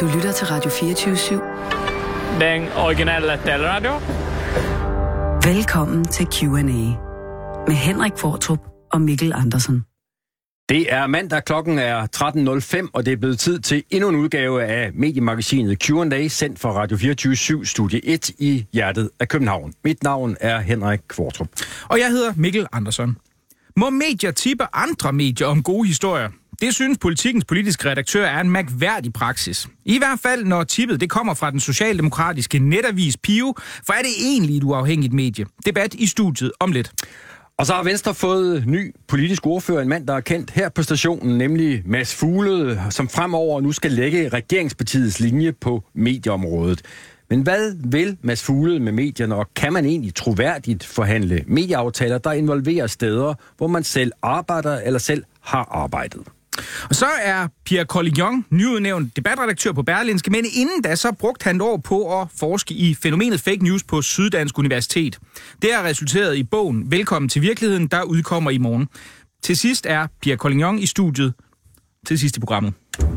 Du lytter til Radio 24-7. Den originale taleradio. Velkommen til Q&A med Henrik Fortrup og Mikkel Andersen. Det er mandag, klokken er 13.05, og det er blevet tid til endnu en udgave af mediemagasinet Q&A, sendt fra Radio 24 Studie 1 i hjertet af København. Mit navn er Henrik Kvartrup. Og jeg hedder Mikkel Andersson. Må medier tippe andre medier om gode historier? Det synes politikens politiske redaktør er en mærkværdig praksis. I hvert fald, når tippet det kommer fra den socialdemokratiske netavis Pio, for er det egentlig et uafhængigt medie? Debat i studiet om lidt. Og så har Venstre fået ny politisk ordfører, en mand, der er kendt her på stationen, nemlig Mads Fuglede, som fremover nu skal lægge regeringspartiets linje på medieområdet. Men hvad vil Mads Fuglede med medierne, og kan man egentlig troværdigt forhandle medieaftaler, der involverer steder, hvor man selv arbejder eller selv har arbejdet? Og så er Pierre Collignon nyudnævnt debatredaktør på Berlinske, men inden da så brugte han et år på at forske i fænomenet fake news på Syddansk Universitet. Det har resulteret i bogen Velkommen til virkeligheden, der udkommer i morgen. Til sidst er Pierre Collignon i studiet til sidst i programmet.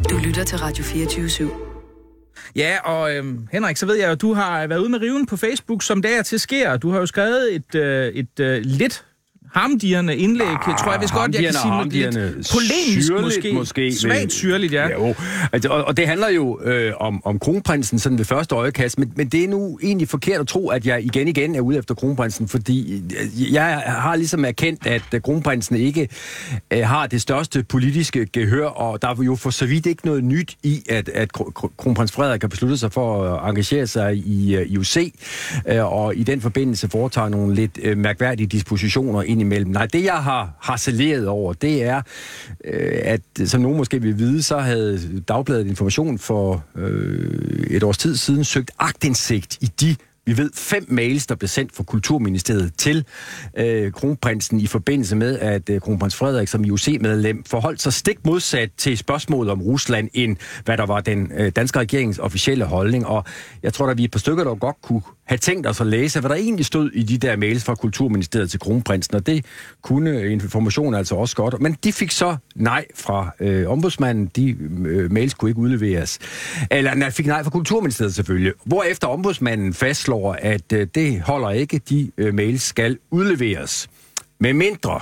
Du lytter til Radio 24-7. Ja, og øhm, Henrik, så ved jeg, at du har været ude med riven på Facebook, som der til sker. Du har jo skrevet et, øh, et øh, lidt hamdierne indlæg, ah, tror jeg hvis godt, jeg kan sige noget lidt polemisk måske. måske Svagt syrligt, ja. ja jo. Altså, og, og det handler jo øh, om, om kronprinsen sådan ved første øjekast, men, men det er nu egentlig forkert at tro, at jeg igen igen er ude efter kronprinsen, fordi øh, jeg har ligesom erkendt, at øh, kronprinsen ikke øh, har det største politiske gehør, og der er jo for så vidt ikke noget nyt i, at, at kronprins Frederik har besluttet sig for at engagere sig i uh, IOC, øh, og i den forbindelse foretager nogle lidt øh, mærkværdige dispositioner ind indimellem. Nej, det jeg har harceleret over, det er, øh, at som nogen måske vil vide, så havde Dagbladet Information for øh, et års tid siden søgt agtindsigt i de vi ved fem mails, der blev sendt fra Kulturministeriet til øh, kronprinsen i forbindelse med, at øh, kronprins Frederik som IOC-medlem forholdt sig stik modsat til spørgsmålet om Rusland, end hvad der var den øh, danske regerings officielle holdning. Og jeg tror, at vi er et par stykker, der godt kunne have tænkt os at læse, hvad der egentlig stod i de der mails fra Kulturministeriet til kronprinsen, og det kunne øh, informationen altså også godt. Men de fik så nej fra øh, ombudsmanden, de øh, mails kunne ikke udleveres. Eller nej, fik nej fra Kulturministeriet selvfølgelig. Hvorefter ombudsmanden fastslår, at øh, det holder ikke, de øh, mails skal udleveres. Med mindre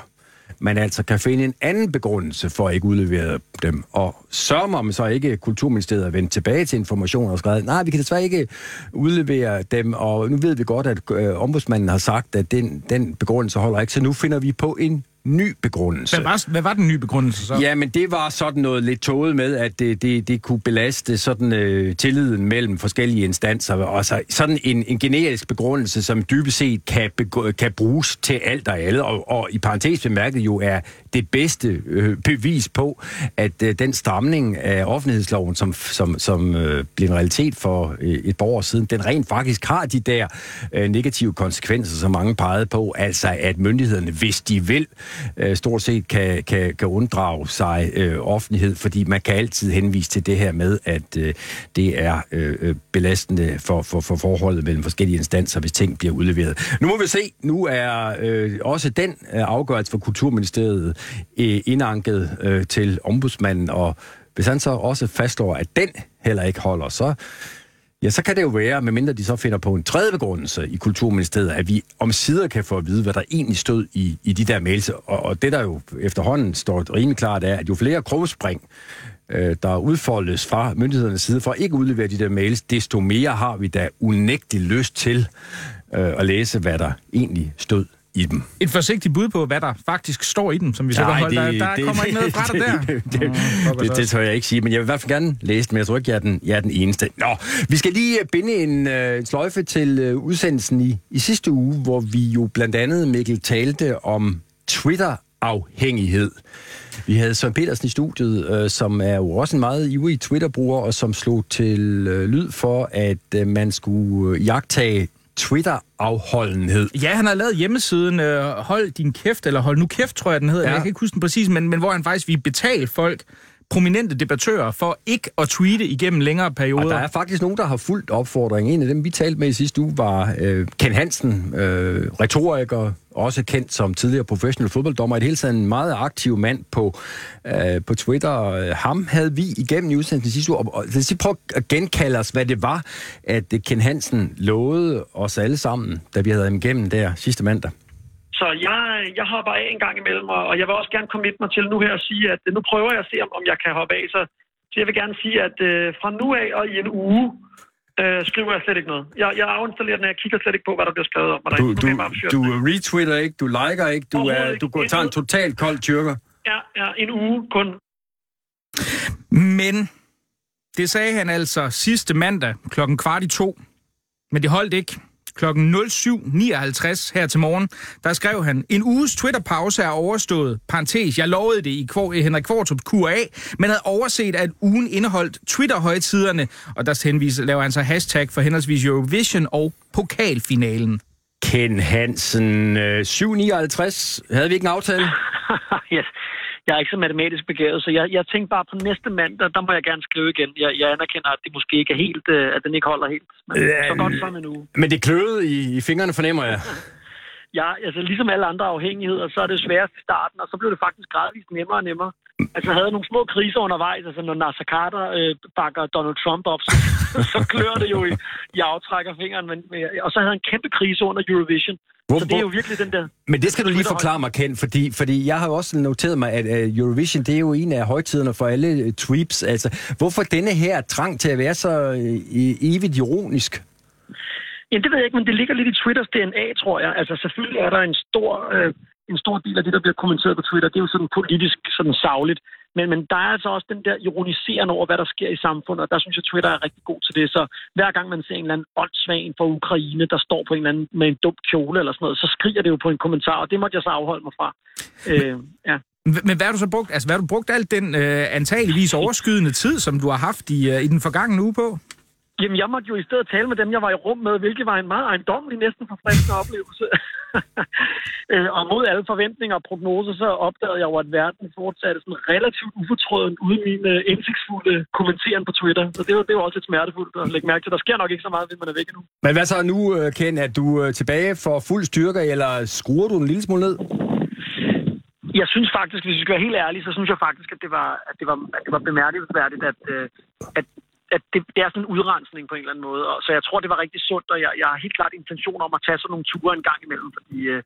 man altså kan finde en anden begrundelse for at ikke udlevere dem. Og sørger man så ikke Kulturministeriet at vende tilbage til information og skrevet, nej, vi kan desværre ikke udlevere dem, og nu ved vi godt, at øh, ombudsmanden har sagt, at den, den begrundelse holder ikke, så nu finder vi på en ny begrundelse. Hvad var, hvad var den nye begrundelse så? Ja, men det var sådan noget lidt tåget med, at det, det, det kunne belaste sådan øh, tilliden mellem forskellige instanser. Og så sådan en, en generisk begrundelse, som dybest set kan, begå, kan bruges til alt og alle, og, og i parentes bemærket jo er det bedste øh, bevis på, at øh, den stramning af offentlighedsloven, som, som, som øh, blev en realitet for øh, et par år siden, den rent faktisk har de der øh, negative konsekvenser, som mange pegede på, altså at myndighederne, hvis de vil, øh, stort set kan, kan, kan unddrage sig øh, offentlighed, fordi man kan altid henvise til det her med, at øh, det er øh, øh belastende for, for, for forholdet mellem forskellige instanser, hvis ting bliver udleveret. Nu må vi se. Nu er øh, også den øh, afgørelse for Kulturministeriet øh, indanket øh, til ombudsmanden, og hvis han så også fastslår, at den heller ikke holder, så Ja, så kan det jo være, medmindre de så finder på en tredje begrundelse i Kulturministeriet, at vi om sider kan få at vide, hvad der egentlig stod i, i de der mails. Og, og det, der jo efterhånden står rimelig klart, er, at jo flere krumspring, øh, der udfoldes fra myndighedernes side for at ikke udlevere de der mails, desto mere har vi da unægtelig lyst til øh, at læse, hvad der egentlig stod i dem. Et forsigtigt bud på, hvad der faktisk står i dem, som vi så kan holde. Der, der det, kommer ikke noget fra det, der. Det, det, det, det, det tør jeg ikke sige, men jeg vil i hvert fald gerne læse men jeg tror ikke, jeg er den, jeg er den eneste. Nå, vi skal lige øh, binde en uh, sløjfe til uh, udsendelsen i, i sidste uge, hvor vi jo blandt andet, Mikkel, talte om Twitter-afhængighed. Vi havde Søren Petersen i studiet, øh, som er jo også en meget ivrig Twitter-bruger, og som slog til øh, lyd for, at øh, man skulle øh, jagtage Twitter-afholdenhed. Ja, han har lavet hjemmesiden øh, Hold din kæft, eller Hold nu kæft, tror jeg, den hedder. Ja. Jeg kan ikke huske den præcis, men, men hvor han faktisk vil betale folk prominente debattører for ikke at tweete igennem længere perioder. Og der er faktisk nogen, der har fulgt opfordringen. En af dem, vi talte med i sidste uge, var øh, Ken Hansen, øh, retoriker, også kendt som tidligere professionel fodbolddommer. Et hele taget en meget aktiv mand på, øh, på Twitter. Ham havde vi igennem i udsendelsen sidste uge. Og, og lad os lige prøve at genkalde os, hvad det var, at Ken Hansen lovede os alle sammen, da vi havde ham igennem der sidste mandag. Så jeg, jeg hopper af en gang imellem, og jeg vil også gerne komme mig til nu her at sige, at øh, nu prøver jeg at se, om, om jeg kan hoppe af. Så, så jeg vil gerne sige, at øh, fra nu af og i en uge, øh, skriver jeg slet ikke noget. Jeg, jeg afinstallerer den, jeg kigger slet ikke på, hvad der bliver skrevet om. mig. Du, du, du retweeter ikke, du liker ikke, du, er, du går, tager en totalt kold tyrker. Ja, ja, en uge kun. Men det sagde han altså sidste mandag klokken kvart i to. Men det holdt ikke klokken 07.59 her til morgen, der skrev han, en uges Twitter-pause er overstået, parentes, jeg lovede det i Henrik Kvartrup Q&A, men havde overset, at ugen indeholdt Twitter-højtiderne, og der henviser, laver han så hashtag for henholdsvis Eurovision og pokalfinalen. Ken Hansen, 759. Øh, havde vi ikke en aftale? yes jeg er ikke så matematisk begavet, så jeg, jeg tænkte bare på næste mandag, der må jeg gerne skrive igen. Jeg, jeg anerkender, at det måske ikke er helt, øh, at den ikke holder helt. Men ja, så godt som en uge. Men det kløede i, i fingrene, fornemmer jeg. ja, altså ligesom alle andre afhængigheder, så er det sværest i starten, og så blev det faktisk gradvist nemmere og nemmere. Altså jeg havde nogle små kriser undervejs, altså når Nasser Carter øh, bakker Donald Trump op, så, så klør det jo i, i aftrækker fingeren. Men, og så havde jeg en kæmpe krise under Eurovision. Hvor, så det er jo virkelig den der... Men det skal du lige forklare mig, Ken, fordi, fordi jeg har jo også noteret mig, at uh, Eurovision, det er jo en af højtiderne for alle uh, tweeps. Altså, hvorfor denne her trang til at være så uh, evigt ironisk? Ja, det ved jeg ikke, men det ligger lidt i Twitters DNA, tror jeg. Altså, selvfølgelig er der en stor... Uh, en stor del af det, der bliver kommenteret på Twitter, det er jo sådan politisk, sådan savligt. Men, men der er altså også den der ironiserende over, hvad der sker i samfundet, og der synes jeg, Twitter er rigtig god til det. Så hver gang man ser en eller anden åndssvag fra Ukraine, der står på en eller anden med en dum kjole eller sådan noget, så skriger det jo på en kommentar, og det måtte jeg så afholde mig fra. Øh, ja. Men hvad har du så brugt? Altså, hvad har du brugt alt den øh, antageligvis overskydende tid, som du har haft i, øh, i den forgangne uge på? Jamen, jeg måtte jo i stedet tale med dem, jeg var i rum med, hvilket var en meget ejendommelig, næsten forfriskende oplevelse. Øh, og mod alle forventninger og prognoser, så opdagede jeg jo, at verden fortsatte sådan relativt ufortrødent uden min uh, indsigtsfulde kommenteren på Twitter. Så det var, det var også lidt smertefuldt at lægge mærke til. Der sker nok ikke så meget, hvis man er væk nu. Men hvad så nu, øh, Ken? Er du tilbage for fuld styrke, eller skruer du en lille smule ned? Jeg synes faktisk, hvis vi skal være helt ærlige, så synes jeg faktisk, at det var, at det var, at det var bemærkelsesværdigt, at, at at det, det er sådan en udrensning på en eller anden måde. Og, så jeg tror, det var rigtig sundt, og jeg, jeg har helt klart intention om at tage sådan nogle ture en gang imellem, fordi øh,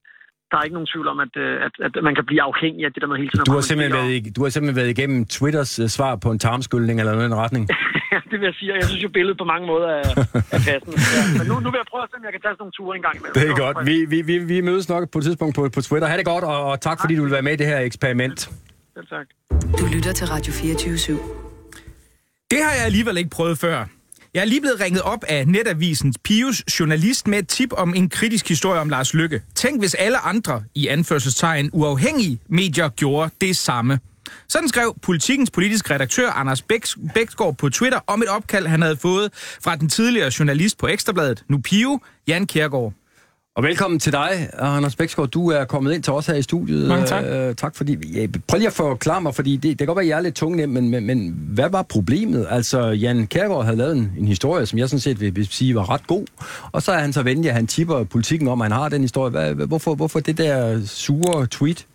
der er ikke nogen tvivl om, at, øh, at, at man kan blive afhængig af det der med hele tiden. Du har, simpelthen været, i, du har simpelthen været igennem Twitters uh, svar på en tarmskyldning eller noget i den retning? det vil jeg sige, og jeg synes jo, billedet på mange måder er, er passende. Ja. Men nu, nu vil jeg prøve at se, om jeg kan tage sådan nogle ture en gang imellem. Det er godt. Vi, vi, vi, vi mødes nok på et tidspunkt på, på Twitter. Ha' det godt, og, og tak fordi du vil være med i det her eksperiment. Selv tak. Du lytter til Radio 24 /7. Det har jeg alligevel ikke prøvet før. Jeg er lige blevet ringet op af Netavisens Pius journalist med et tip om en kritisk historie om Lars Lykke. Tænk, hvis alle andre, i anførselstegn uafhængige medier, gjorde det samme. Sådan skrev politikens politiske redaktør Anders Bæksgaard på Twitter om et opkald, han havde fået fra den tidligere journalist på Ekstrabladet, nu Pio, Jan Kjærgaard. Og velkommen til dig, Anders Bæksgaard. Du er kommet ind til os her i studiet. Mange tak. Uh, tak fordi... Ja, prøv lige at forklare mig, fordi det, det kan godt være, at jeg er lidt tungt, men, men, men hvad var problemet? Altså, Jan Kærgaard havde lavet en, en historie, som jeg sådan set vil, vil sige var ret god. Og så er han så venlig, at han tipper politikken om, at han har den historie. Hvad, hvorfor, hvorfor det der sure tweet?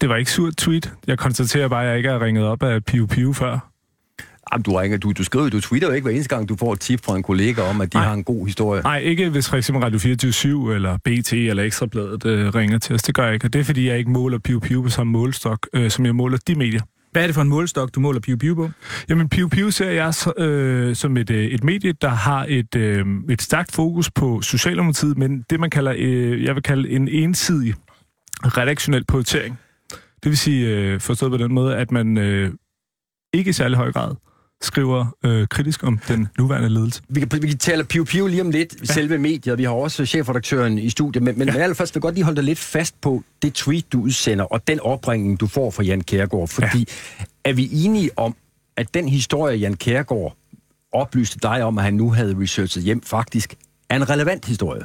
Det var ikke surt tweet. Jeg konstaterer bare, at jeg ikke har ringet op af Piu Piu før. Jamen, du, ringer, du, du skriver, du tweeter jo ikke hver eneste gang, du får et tip fra en kollega om, at de Nej. har en god historie. Nej, ikke hvis for eksempel Radio 24 eller BT eller Ekstrabladet øh, ringer til os. Det gør jeg ikke, og det er fordi, jeg ikke måler Piu Piu på samme målstok, øh, som jeg måler de medier. Hvad er det for en målstok, du måler Piu Piu på? Jamen, Piu Piu ser jeg øh, som et, øh, et medie, der har et, øh, et stærkt fokus på Socialdemokratiet, men det, man kalder, øh, jeg vil kalde en ensidig redaktionel prioritering. Det vil sige, øh, forstået på den måde, at man øh, ikke i særlig høj grad skriver øh, kritisk om den nuværende ledelse. Vi kan, vi kan tale Piu Piu lige om lidt, ja. selve mediet. Vi har også chefredaktøren i studiet, men, men ja. allerførst vil jeg godt lige holde dig lidt fast på det tweet, du udsender, og den opringning, du får fra Jan Kærgaard. Fordi ja. er vi enige om, at den historie, Jan Kærgaard oplyste dig om, at han nu havde researchet hjem, faktisk er en relevant historie?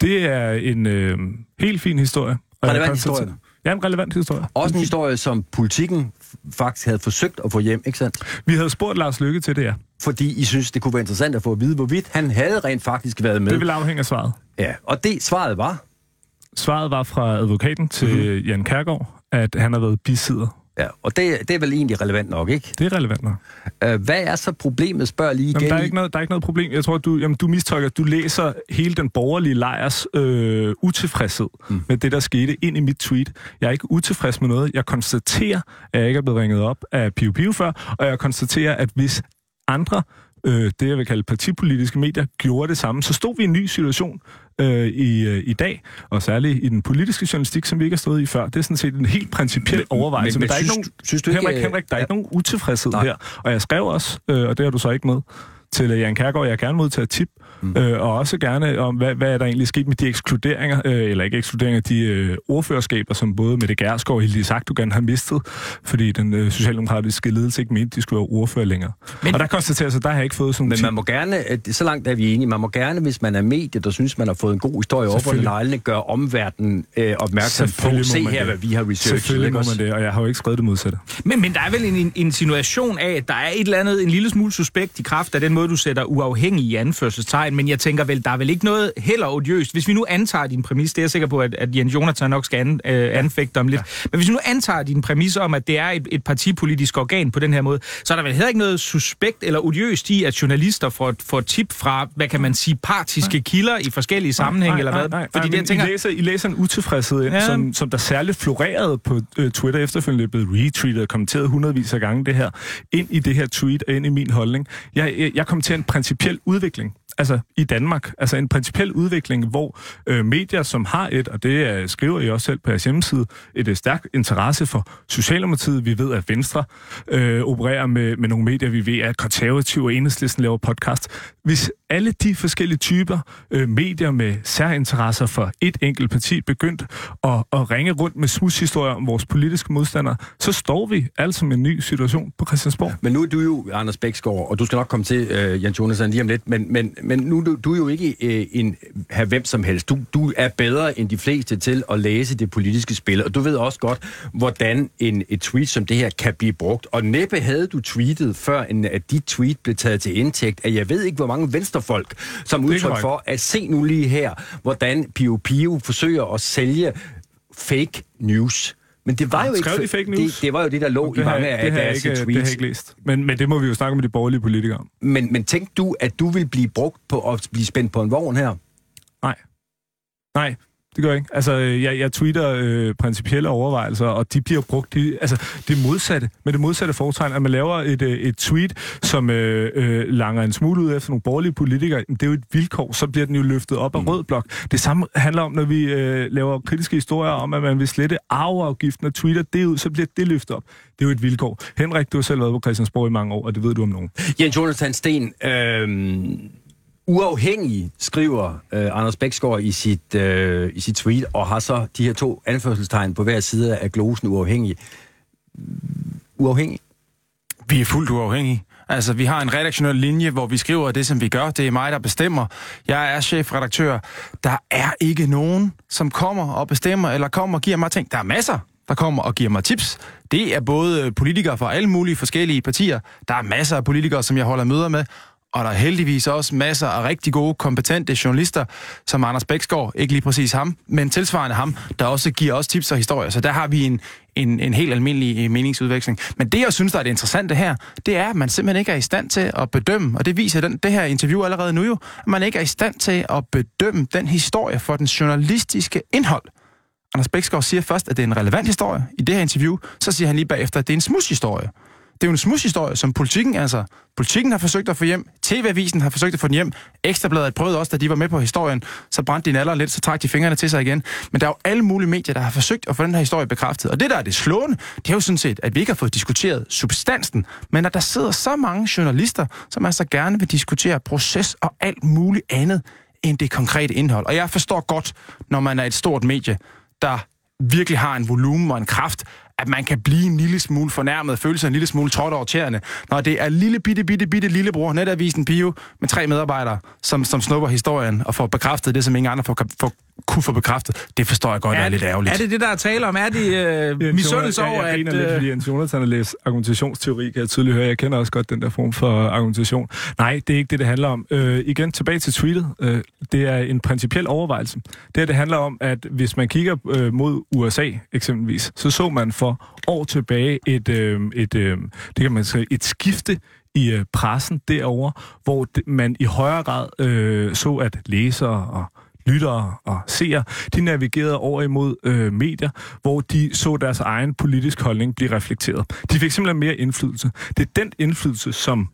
Det er en øh, helt fin historie. Relevant historie? Ja, en relevant historie. Også en historie, som politikken faktisk havde forsøgt at få hjem, ikke sandt? Vi havde spurgt Lars Lykke til det, ja. Fordi I synes, det kunne være interessant at få at vide, hvorvidt han havde rent faktisk været med. Det vil afhænge af svaret. Ja, og det svaret var... Svaret var fra advokaten til Mhm. mm-hmm. Jan Kærgaard, at han har været bisidder. Ja, og det, det er vel egentlig relevant nok, ikke? Det er relevant nok. Uh, hvad er så problemet, spørger lige igen. Jamen, der, er ikke noget, der er ikke noget problem. Jeg tror, du, jamen, du mistolker, du læser hele den borgerlige lejrs øh, utilfredshed mm. med det, der skete ind i mit tweet. Jeg er ikke utilfreds med noget. Jeg konstaterer, at jeg ikke er blevet ringet op af Piu Piu før, og jeg konstaterer, at hvis andre øh, det, jeg vil kalde partipolitiske medier, gjorde det samme, så stod vi i en ny situation øh, i, øh, i dag, og særligt i den politiske journalistik, som vi ikke har stået i før. Det er sådan set en helt principiel overvejelse, men- men, men, der er synes ikke nogen, synes du ikke, Henrik, øh, Henrik, der er ja. ikke nogen utilfredshed Nej. her. Og jeg skrev også, øh, og det har du så ikke med, til øh, Jan Kærgaard, jeg gerne modtage tip, mm. øh, og også gerne om, hvad, hvad er der egentlig sket med de ekskluderinger, øh, eller ikke ekskluderinger, de øh, ordførerskaber, som både Mette Gerskov og Hilde Sagtugan har mistet, fordi den øh, socialdemokratiske ledelse ikke mente, de skulle være ordfører længere. Men, og der konstaterer sig, der har jeg ikke fået sådan Men man må gerne, at- så langt er vi enige, man må gerne, hvis man er medie, der synes, man har fået en god historie op under neglene, gøre omverdenen øh, opmærksom på, se her, det. hvad vi har researchet. Selvfølgelig må man det, og jeg har jo ikke skrevet det modsatte. Men, men der er vel en insinuation af, at der er et eller andet, en lille smule suspekt i kraft af den måde, du sætter uafhængig i anførselstegn, men jeg tænker vel, der er vel ikke noget heller odiøst. Hvis vi nu antager din præmis, det er jeg sikker på, at, at Jens Jonathan nok skal an, øh, anfægte om lidt, ja. men hvis vi nu antager din præmis om, at det er et, et partipolitisk organ på den her måde, så er der vel heller ikke noget suspekt eller odiøst i, at journalister får, får tip fra, hvad kan man sige, partiske kilder i forskellige sammenhænge, eller hvad? Nej, nej, Fordi nej, det, jeg tænker, I, læser, I læser en utilfredshed ind, Ja. som, som der særligt florerede på øh, Twitter efterfølgende, er blevet retweetet og kommenteret hundredvis af gange det her, ind i det her tweet og ind i min holdning. Jeg, jeg, jeg kom til en principiel udvikling altså i Danmark, altså en principiel udvikling, hvor øh, medier, som har et, og det øh, skriver I også selv på jeres hjemmeside, et øh, stærkt interesse for Socialdemokratiet. Vi ved, at Venstre øh, opererer med, med nogle medier. Vi ved, at Konservativ og Enhedslisten laver podcast. Hvis alle de forskellige typer øh, medier med særinteresser for et enkelt parti begyndt at, at ringe rundt med smudshistorier om vores politiske modstandere, så står vi altså med en ny situation på Christiansborg. Men nu er du jo Anders Bæksgaard, og du skal nok komme til, øh, Jens Jonathan, lige om lidt, men, men, men nu du, du er jo ikke øh, en her hvem som helst. Du, du er bedre end de fleste til at læse det politiske spil, og du ved også godt, hvordan en, et tweet som det her kan blive brugt. Og næppe havde du tweetet, før en, at dit tweet blev taget til indtægt, at jeg ved ikke, hvor mange venstrefolk, som udtryk for, at se nu lige her, hvordan Pio Pio forsøger at sælge fake news. Men det var jo ikke... De fake news? Det, det var jo det, der lå i Det har, mange af deres tweets. det har jeg ikke læst. Men, men det må vi jo snakke med de borgerlige politikere om. Men, men tænk du, at du vil blive brugt på at blive spændt på en vogn her? Nej. Nej, det gør jeg ikke. Altså, jeg, jeg tweeter øh, principielle overvejelser, og de bliver brugt... De, altså, det modsatte, med det modsatte foretegn, at man laver et, øh, et tweet, som øh, øh, langer en smule ud efter nogle borgerlige politikere, det er jo et vilkår, så bliver den jo løftet op af Mm. rød blok. Det samme handler om, når vi øh, laver kritiske historier om, at man vil slette arveafgiften og tweeter det ud, så bliver det løftet op. Det er jo et vilkår. Henrik, du har selv været på Christiansborg i mange år, og det ved du om nogen. Jens Jonathan Sten, øh, uafhængig skriver øh, Anders Bæksgaard i sit, øh, i sit tweet, og har så de her to anførselstegn på hver side af glosen uafhængig. Uafhængig? Vi er fuldt uafhængige. Altså, vi har en redaktionel linje, hvor vi skriver det, som vi gør. Det er mig, der bestemmer. Jeg er chefredaktør. Der er ikke nogen, som kommer og bestemmer, eller kommer og giver mig ting. Der er masser, der kommer og giver mig tips. Det er både politikere fra alle mulige forskellige partier. Der er masser af politikere, som jeg holder møder med. Og der er heldigvis også masser af rigtig gode, kompetente journalister, som Anders Bæksgaard, ikke lige præcis ham, men tilsvarende ham, der også giver os tips og historier. Så der har vi en, en, en helt almindelig eh, meningsudveksling. Men det, jeg synes, der er det interessante her, det er, at man simpelthen ikke er i stand til at bedømme, og det viser den, det her interview allerede nu jo, at man ikke er i stand til at bedømme den historie for den journalistiske indhold. Anders Bæksgaard siger først, at det er en relevant historie i det her interview, så siger han lige bagefter, at det er en smushistorie. Det er jo en smushistorie, som politikken, altså politikken har forsøgt at få hjem, TV-avisen har forsøgt at få den hjem, Ekstrabladet prøvede også, da de var med på historien, så brændte de naller lidt, så trak de fingrene til sig igen. Men der er jo alle mulige medier, der har forsøgt at få den her historie bekræftet. Og det, der er det slående, det er jo sådan set, at vi ikke har fået diskuteret substansen, men at der sidder så mange journalister, som altså gerne vil diskutere proces og alt muligt andet end det konkrete indhold. Og jeg forstår godt, når man er et stort medie, der virkelig har en volumen og en kraft, at man kan blive en lille smule fornærmet, føle sig en lille smule trådt over tæerne, når det er lille bitte, bitte, bitte lillebror, netavisen Pio, med tre medarbejdere, som, som snupper historien og får bekræftet det, som ingen andre får, får kunne få bekræftet. Det forstår jeg godt er, er lidt ærgerligt. Er det det, der er tale om? Er det øh, misundelse over, jeg, jeg, jeg at... lidt, Øh, fordi Jens Jonathan har læst argumentationsteori, kan jeg tydeligt høre. Jeg kender også godt den der form for argumentation. Nej, det er ikke det, det handler om. Øh, igen, tilbage til tweetet. Øh, det er en principiel overvejelse. Det her, det handler om, at hvis man kigger øh, mod USA eksempelvis, så så man for år tilbage et, øh, et, øh, det kan man sige, et skifte i øh, pressen derover, hvor det, man i højere grad øh, så, at læsere og lyttere og seere, de navigerede over imod øh, medier, hvor de så deres egen politisk holdning blive reflekteret. De fik simpelthen mere indflydelse. Det er den indflydelse, som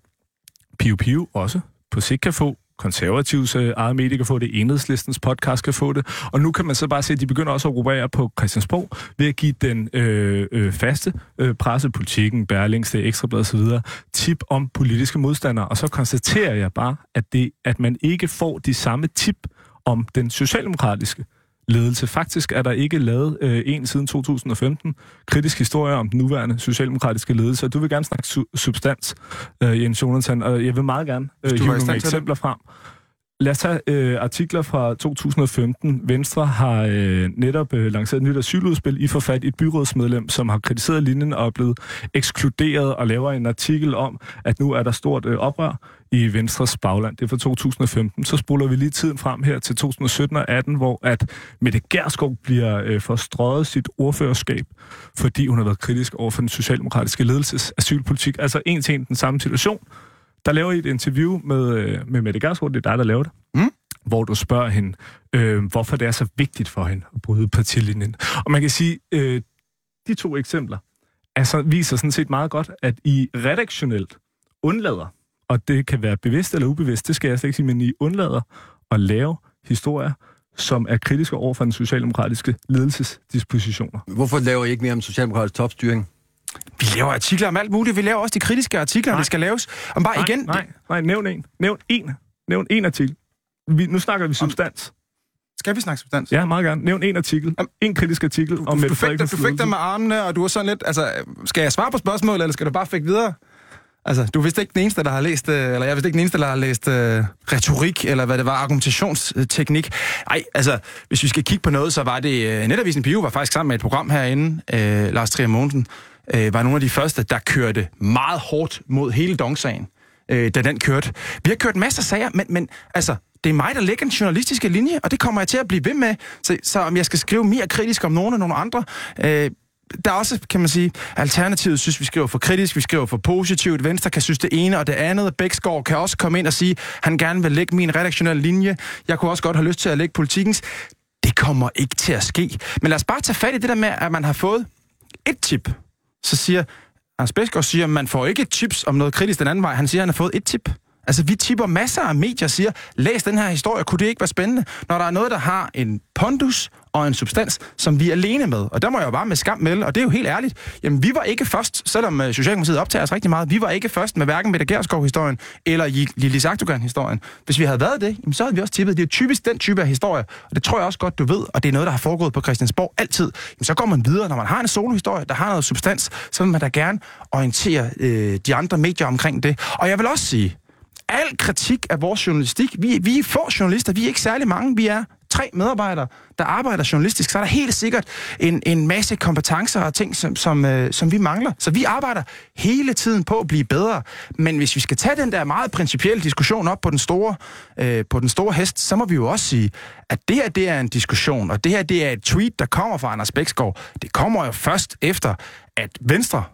Pio Pio også på sigt kan få, konservativs øh, eget medie kan få det, enhedslistens podcast kan få det, og nu kan man så bare se, at de begynder også at operere på Christiansborg ved at give den øh, øh, faste øh, presse, politikken, Berlingste, Ekstrablad osv. tip om politiske modstandere, og så konstaterer jeg bare, at, det, at man ikke får de samme tip om den socialdemokratiske ledelse. Faktisk er der ikke lavet øh, en siden 2015 kritisk historie om den nuværende socialdemokratiske ledelse, og du vil gerne snakke su- substans, øh, Jens Jonathan, og jeg vil meget gerne øh, hive nogle eksempler frem. Lad os tage øh, artikler fra 2015. Venstre har øh, netop øh, lanceret et nyt asyludspil. I får fat i et byrådsmedlem, som har kritiseret linjen og er blevet ekskluderet og laver en artikel om, at nu er der stort øh, oprør i Venstres bagland. Det er fra 2015. Så spoler vi lige tiden frem her til 2017 og 18, hvor at Mette Gerskov bliver øh, forstrøget sit ordførerskab, fordi hun har været kritisk over for den socialdemokratiske ledelses asylpolitik. Altså en til en den samme situation. Der laver I et interview med, øh, med Mette Gerskov, det er dig, der laver det, Mm. hvor du spørger hende, øh, hvorfor det er så vigtigt for hende at bryde partilinjen. Og man kan sige, øh, de to eksempler altså, viser sådan set meget godt, at I redaktionelt undlader, og det kan være bevidst eller ubevidst, det skal jeg slet ikke sige, men I undlader at lave historier, som er kritiske over for den socialdemokratiske ledelsesdispositioner. Hvorfor laver I ikke mere om socialdemokratisk topstyring? Vi laver artikler om alt muligt. Vi laver også de kritiske artikler, Nej. der skal laves. Og bare Nej, igen... nej, nej, nævn en. Nævn en. Nævn en artikel. Vi, nu snakker vi substans. Skal vi snakke substans? Ja, meget gerne. Nævn en artikel. En kritisk artikel om Du, Mette du, du ledelse. dig med armene, og du var sådan lidt... Altså, skal jeg svare på spørgsmålet, eller skal du bare fik videre? Altså, du er vist ikke den eneste, der har læst... øh, Eller jeg er vist ikke den eneste, der har læst uh, retorik, eller hvad det var, argumentationsteknik. Nej, altså, hvis vi skal kigge på noget, så var det... Uh, Netavisen Bio var faktisk sammen med et program herinde, uh, Lars Trier Mogensen, øh, var nogle af de første, der kørte meget hårdt mod hele Dong-sagen, øh, da den kørte. Vi har kørt masser af sager, men, men altså, det er mig, der lægger den journalistiske linje, og det kommer jeg til at blive ved med. Så, så om jeg skal skrive mere kritisk om nogen end nogle andre, øh, der er også, kan man sige, Alternativet synes, vi skriver for kritisk, vi skriver for positivt, Venstre kan synes det ene og det andet, Bæksgaard kan også komme ind og sige, han gerne vil lægge min redaktionelle linje, jeg kunne også godt have lyst til at lægge politikens. Det kommer ikke til at ske. Men lad os bare tage fat i det der med, at man har fået et tip. Så siger Hans Bæksgaard siger, man får ikke tips om noget kritisk den anden vej. Han siger, at han har fået et tip. Altså, vi tipper masser af medier og siger, læs den her historie, kunne det ikke være spændende? Når der er noget, der har en pondus og en substans, som vi er alene med. Og der må jeg jo bare med skam melde, og det er jo helt ærligt. Jamen, vi var ikke først, selvom øh, Socialdemokratiet optager os rigtig meget, vi var ikke først med hverken Mette Gerskov-historien eller Lili Sagtugan-historien. Hvis vi havde været det, jamen, så havde vi også tippet. Det er typisk den type af historie, og det tror jeg også godt, du ved, og det er noget, der har foregået på Christiansborg altid. Jamen, så går man videre, når man har en solohistorie, der har noget substans, så vil man da gerne orientere øh, de andre medier omkring det. Og jeg vil også sige, al kritik af vores journalistik. Vi, vi er få journalister, vi er ikke særlig mange. Vi er tre medarbejdere, der arbejder journalistisk. Så er der helt sikkert en, en masse kompetencer og ting, som, som, øh, som vi mangler. Så vi arbejder hele tiden på at blive bedre. Men hvis vi skal tage den der meget principielle diskussion op på den store, øh, på den store hest, så må vi jo også sige, at det her det er en diskussion, og det her det er et tweet, der kommer fra Anders Bæksgaard. Det kommer jo først efter, at Venstre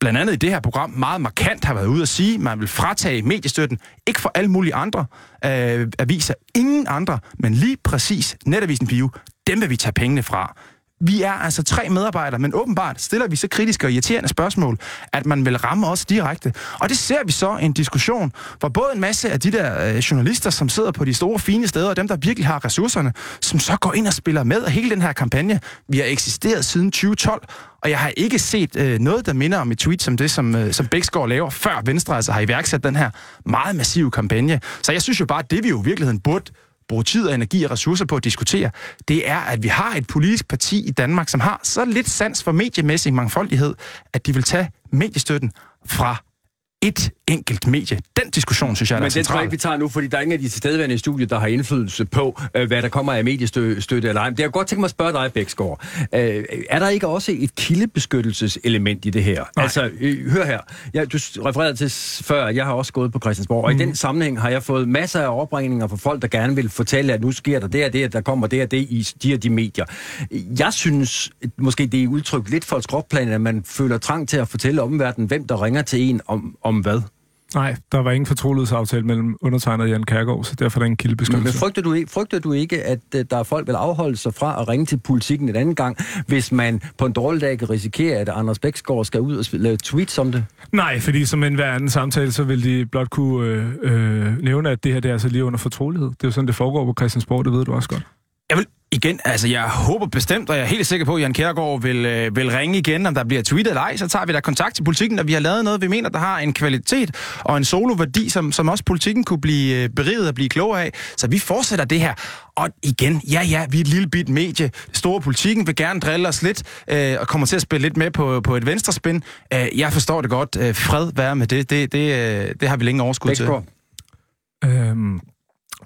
blandt andet i det her program meget markant har været ude at sige, at man vil fratage mediestøtten, ikke for alle mulige andre øh, aviser, ingen andre, men lige præcis Netavisen Pio, dem vil vi tage pengene fra. Vi er altså tre medarbejdere, men åbenbart stiller vi så kritiske og irriterende spørgsmål, at man vil ramme os direkte. Og det ser vi så i en diskussion, hvor både en masse af de der øh, journalister, som sidder på de store, fine steder, og dem, der virkelig har ressourcerne, som så går ind og spiller med, og hele den her kampagne, vi har eksisteret siden 2012, og jeg har ikke set øh, noget, der minder om et tweet som det, som, øh, som Bæksgaard laver, før Venstre altså har iværksat den her meget massive kampagne. Så jeg synes jo bare, at det vi jo i virkeligheden burde bruge tid og energi og ressourcer på at diskutere, det er, at vi har et politisk parti i Danmark, som har så lidt sans for mediemæssig mangfoldighed, at de vil tage mediestøtten fra et enkelt medie. Den diskussion, synes jeg, er Men den tror jeg ikke, vi tager nu, fordi der er ingen af de tilstedeværende i studiet, der har indflydelse på, øh, hvad der kommer af mediestøtte eller ej. Det er godt tænkt mig at spørge dig, Bæksgaard. Øh, er der ikke også et kildebeskyttelseselement i det her? Nej. Altså, øh, hør her. Jeg, du refererede til før, at jeg har også gået på Christiansborg, og Mhm. i den sammenhæng har jeg fået masser af opringninger fra folk, der gerne vil fortælle, at nu sker der det og det, at der kommer det og det i de og de medier. Jeg synes, måske det er udtrykt lidt for et skråplan, at man føler trang til at fortælle omverdenen, hvem der ringer til en om, om hvad. Nej, der var ingen fortrolighedsaftale mellem undertegnet og Jan Kærgaard, så derfor er der ingen Men, men kildebeskyttelse. frygter, du ikke, frygter du ikke, at uh, der er folk, der vil afholde sig fra at ringe til politikken en anden gang, hvis man på en dårlig dag kan risikere, at Anders Bæksgaard skal ud og lave tweets om det? Nej, fordi som en hver anden samtale, så vil de blot kunne øh, øh, nævne, at det her det er altså lige under fortrolighed. Det er jo sådan, det foregår på Christiansborg, det ved du også godt. Igen, altså jeg håber bestemt, og jeg er helt sikker på, at Jan Kjærgaard vil, øh, vil ringe igen, om der bliver tweetet eller ej, så tager vi da kontakt til politikken, og vi har lavet noget, vi mener, der har en kvalitet og en soloværdi, som, som også politikken kunne blive øh, beriget og blive klogere af. Så vi fortsætter det her. Og igen, ja ja, vi er et lille bit medie. Store politikken vil gerne drille os lidt, øh, og kommer til at spille lidt med på, på et venstrespin. Øh, jeg forstår det godt. Øh, fred være med det. Det, det, øh, det har vi længe overskud til. Bæksgaard? Øhm,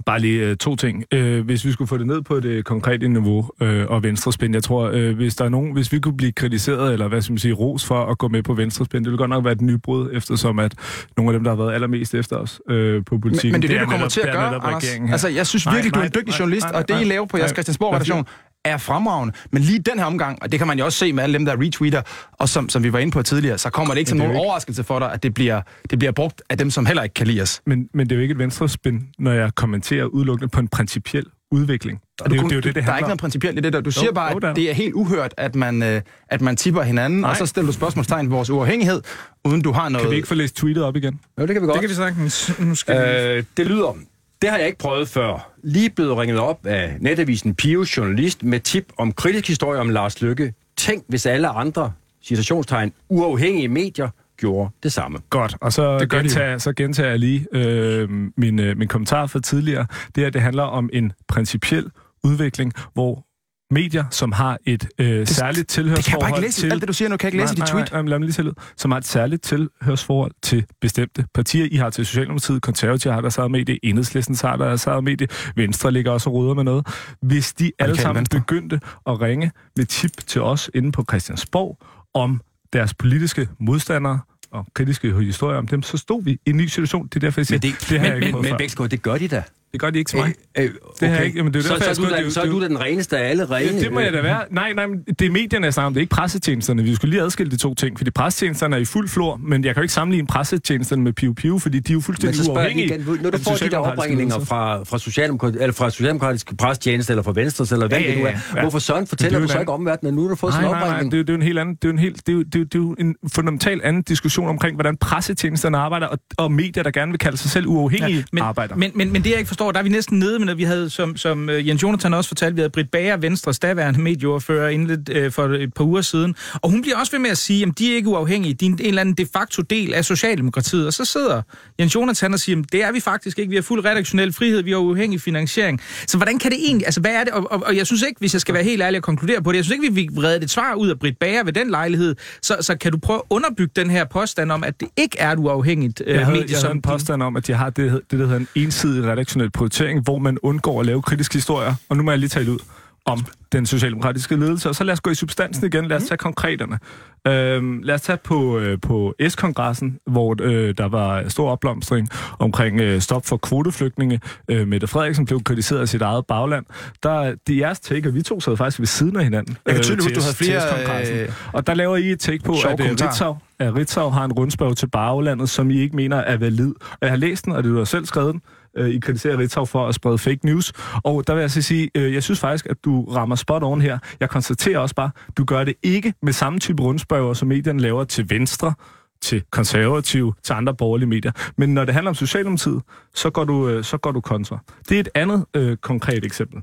bare lige øh, to ting. Øh, hvis vi skulle få det ned på det konkrete niveau øh, og venstrespænd, jeg tror, øh, hvis der er nogen, hvis vi kunne blive kritiseret, eller hvad skal man sige, ros for at gå med på venstrespænd, det ville godt nok være et nybrud, eftersom at nogle af dem, der har været allermest efter os øh, på politikken, Men, men det er det, du kommer netop- til at gøre, Anders. Altså, jeg synes Nej, virkelig, du er en nej, dygtig nej, journalist, nej, og det, I nej, laver på jeres nej. Christiansborg-redaktion, er fremragende. Men lige den her omgang, og det kan man jo også se med alle dem, der retweeter, og som, som vi var inde på tidligere, så kommer det ikke som nogen jo ikke- overraskelse for dig, at det bliver, det bliver brugt af dem, som heller ikke kan lide os. Men, men det er jo ikke et venstrespænd, når jeg kommenterer udelukkende på en principiel udvikling. Og Du det, er jo, kun- det er jo det, det der er ikke noget principielt i det der. Du siger bare, jo, er. at det er helt uhørt, at man, øh, at man tipper hinanden, Nej. og så stiller du spørgsmålstegn ved vores uafhængighed, uden du har noget... Kan vi ikke få læst tweetet op igen? Jo, det kan vi godt. Det kan vi sagtens. Nu skal vi... Øh, det lyder, det har jeg ikke prøvet før. Lige blevet ringet op af netavisen Pio Journalist med tip om kritisk historie om Lars Lykke. Tænk, hvis alle andre, citationstegn, uafhængige medier gjorde det samme. Godt, og så Det gentager, så gentager jeg lige øh, min, øh, min kommentar fra tidligere. Det her, det handler om en principiel udvikling, hvor medier, som har et øh, særligt Det kan jeg tilhørsforhold bare ikke læse. til... Alt det, du siger nu, kan jeg ikke læse i dit nej, tweet. Nej, nej, lad mig lige tillid. Som har et særligt tilhørsforhold til bestemte partier. I har til Socialdemokratiet, Konservative har deres eget medie, Enhedslisten har deres eget medie, Venstre ligger også og ruder med noget. Hvis de alle sammen Venstre. begyndte at ringe med tip til os inde på Christiansborg om deres politiske modstandere, og kritiske historier om dem, så stod vi i en ny situation. Det er derfor, jeg siger, Men, det, det, har jeg men, ikke men, men. Bæksgaard, det gør de da. Det gør de ikke til mig. Øh, øh, Det har jeg ikke- jamen, det er så, derfor, så, er du da, er så er er du den reneste af alle rene. Det, det må jeg da være. Nej, nej, men det er medierne, jeg snakker om. Det er ikke pressetjenesterne. Vi skulle lige adskille de to ting, fordi pressetjenesterne er i fuld flor, men jeg kan jo ikke sammenligne pressetjenesterne med Piu Piu, fordi de er jo Men fuldstændig så spørger jeg uafhængige. igen, når du får de der socialdemokratiske opringninger fra, fra, Socialdemokrat, eller fra Socialdemokratisk prestjeneste, eller fra Venstre, eller hvad Ja, det nu er, hvorfor søren Men fortæller er du så ikke omverdenen, at nu har du fået sådan en nej, nej, opringning? det, er jo- det er jo en helt anden, det er en helt, det er det er det er en fundamental anden diskussion omkring, hvordan pressetjenesterne arbejder, og, og medier, der gerne vil kalde sig selv uafhængige, ja, men, arbejder. Men, men, men det jeg ikke forstår, der er vi næsten nede, men vi havde, som, som uh, Jens Jonathan også fortalte, vi havde Britt Bager, Venstres daværende medieordfører, indledt uh, for et par uger siden. Og hun bliver også ved med at sige, at de er ikke uafhængige, de er en, eller anden de facto del af Socialdemokratiet. Og så sidder Jens Jonathan og siger, at det er vi faktisk ikke, vi har fuld redaktionel frihed, vi har uafhængig finansiering. Så hvordan kan det egentlig, altså hvad er det? Og, og, og jeg synes ikke, hvis jeg skal være helt ærlig og konkludere på det, jeg synes ikke, vi fik reddet et svar ud af Britt Bager ved den lejlighed. Så, så kan du prøve at underbygge den her påstand om, at det ikke er et uafhængigt uh, Jeg havde, medie, jeg havde som en påstand om, at de har det, det der hedder en ensidig redaktionel prioritering, hvor man undgår at lave kritiske historier. Og nu må jeg lige tale ud om den socialdemokratiske ledelse. Og så lad os gå i substansen igen. Lad os tage konkreterne. Øhm, lad os tage på, øh, på S-kongressen, hvor øh, der var stor opblomstring omkring øh, stop for kvoteflygtninge. Øh, Mette Frederiksen blev kritiseret af sit eget bagland. Der, det er jeres take, og vi to sad faktisk ved siden af hinanden. Jeg kan tydeligt til huske, du havde flere, øh, Og der laver I et take på, at kommentarer. Ritzau, at Ritzau har en rundspørg til baglandet, som I ikke mener er valid. Og jeg har læst den, og det du har selv skrevet den. Øh, I kritiserer Ritzau for at sprede fake news. Og der vil jeg så sige, øh, jeg synes faktisk, at du rammer spot on her. Jeg konstaterer også bare, du gør det ikke med samme type rundspørger, som medierne laver til venstre, til konservative, til andre borgerlige medier. Men når det handler om Socialdemokratiet, så går du, øh, så går du kontra. Det er et andet øh, konkret eksempel.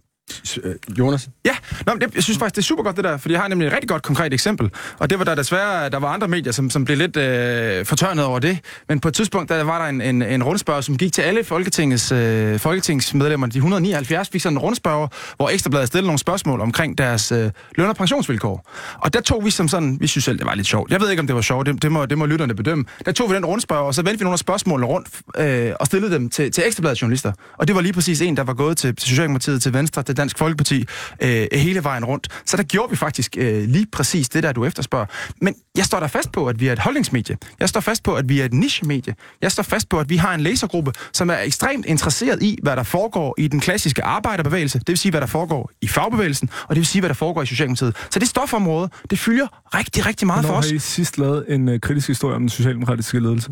Øh, Jonas? Ja, Nå, men det, jeg synes faktisk, det er super godt det der, fordi jeg har nemlig et rigtig godt konkret eksempel. Og det var der desværre, der var andre medier, som, som blev lidt øh, fortørnet over det. Men på et tidspunkt, der var der en, en, en rundspørg, som gik til alle Folketingets, øh, folketingsmedlemmer, de 179, fik sådan en rundspørg, hvor Ekstrabladet stillede nogle spørgsmål omkring deres øh, løn- og pensionsvilkår. Og der tog vi som sådan, vi synes selv, det var lidt sjovt. Jeg ved ikke, om det var sjovt, det, det, må, det må lytterne bedømme. Der tog vi den rundspørg, og så vendte vi nogle af spørgsmålene rundt øh, og stillede dem til, til Ekstrabladets journalister. Og det var lige præcis en, der var gået til, til Socialdemokratiet, til Venstre, til Dansk Folkeparti, øh, hele vejen rundt. Så der gjorde vi faktisk øh, lige præcis det der, du efterspørger. Men jeg står der fast på, at vi er et holdningsmedie. Jeg står fast på, at vi er et niche-medie. Jeg står fast på, at vi har en læsergruppe, som er ekstremt interesseret i, hvad der foregår i den klassiske arbejderbevægelse. Det vil sige, hvad der foregår i fagbevægelsen, og det vil sige, hvad der foregår i Socialdemokratiet. Så det stofområde, det fylder rigtig, rigtig meget Hvornår for os. har I sidst lavet en uh, kritisk historie om den socialdemokratiske ledelse?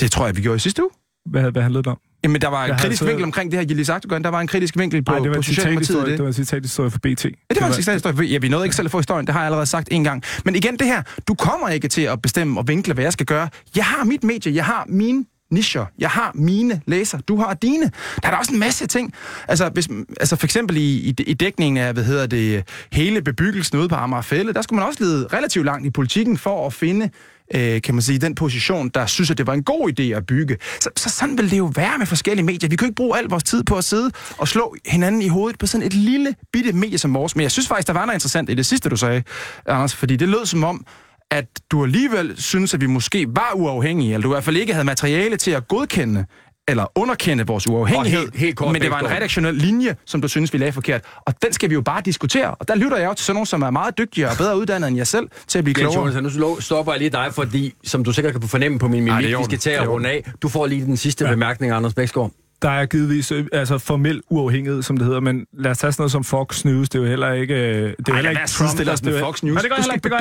Det tror jeg, vi gjorde i sidste uge. Hvad, hvad handlede det om? Jamen, der var en Jeg kritisk altså- vinkel omkring det her Gilles Akdogan. Der var en kritisk vinkel på, Nej, det var på Socialdemokratiet. Det. det var en citathistorie for BT. Ja, det var en citathistorie. Ja, vi nåede ikke selv at få historien. Det har jeg allerede sagt en gang. Men igen, det her. Du kommer ikke til at bestemme og vinkle, hvad jeg skal gøre. Jeg har mit medie. Jeg har mine nischer. Jeg har mine læser. Du har dine. Der er der også en masse ting. Altså, hvis, altså for eksempel i, i, i dækningen af, hvad hedder det, hele bebyggelsen ude på Amagerfælde, der skulle man også lede relativt langt i politikken for at finde øh, kan man sige, den position, der synes, at det var en god idé at bygge. Så, så sådan vil det jo være med forskellige medier. Vi kan jo ikke bruge al vores tid på at sidde og slå hinanden i hovedet på sådan et lille bitte medie som vores. Men jeg synes faktisk, der var noget interessant i det sidste, du sagde, Anders, fordi det lød som om, at du alligevel synes, at vi måske var uafhængige, eller du i hvert fald ikke havde materiale til at godkende eller underkende vores uafhængighed, Og helt- helt kort men det var en redaktionel linje, som du synes, vi lagde forkert. Og den skal vi jo bare diskutere. Og der lytter jeg jo til sådan nogen, som er meget dygtigere og bedre uddannet end jeg selv, til at blive klogere. Jonas, nu stopper jeg lige dig, fordi, som du sikkert kan få fornemme på min mimik, vi skal tage runde af. Du får lige den sidste ja. bemærkning, Anders Bæksgaard. Der er givetvis øh, altså formel uafhængighed, som det hedder, men lad os tage sådan noget som Fox News. Det er jo heller ikke... øh, Det er Ej, heller ikke være sidestille os det er med Fox News. Nej, det gør heller ikke. Det gør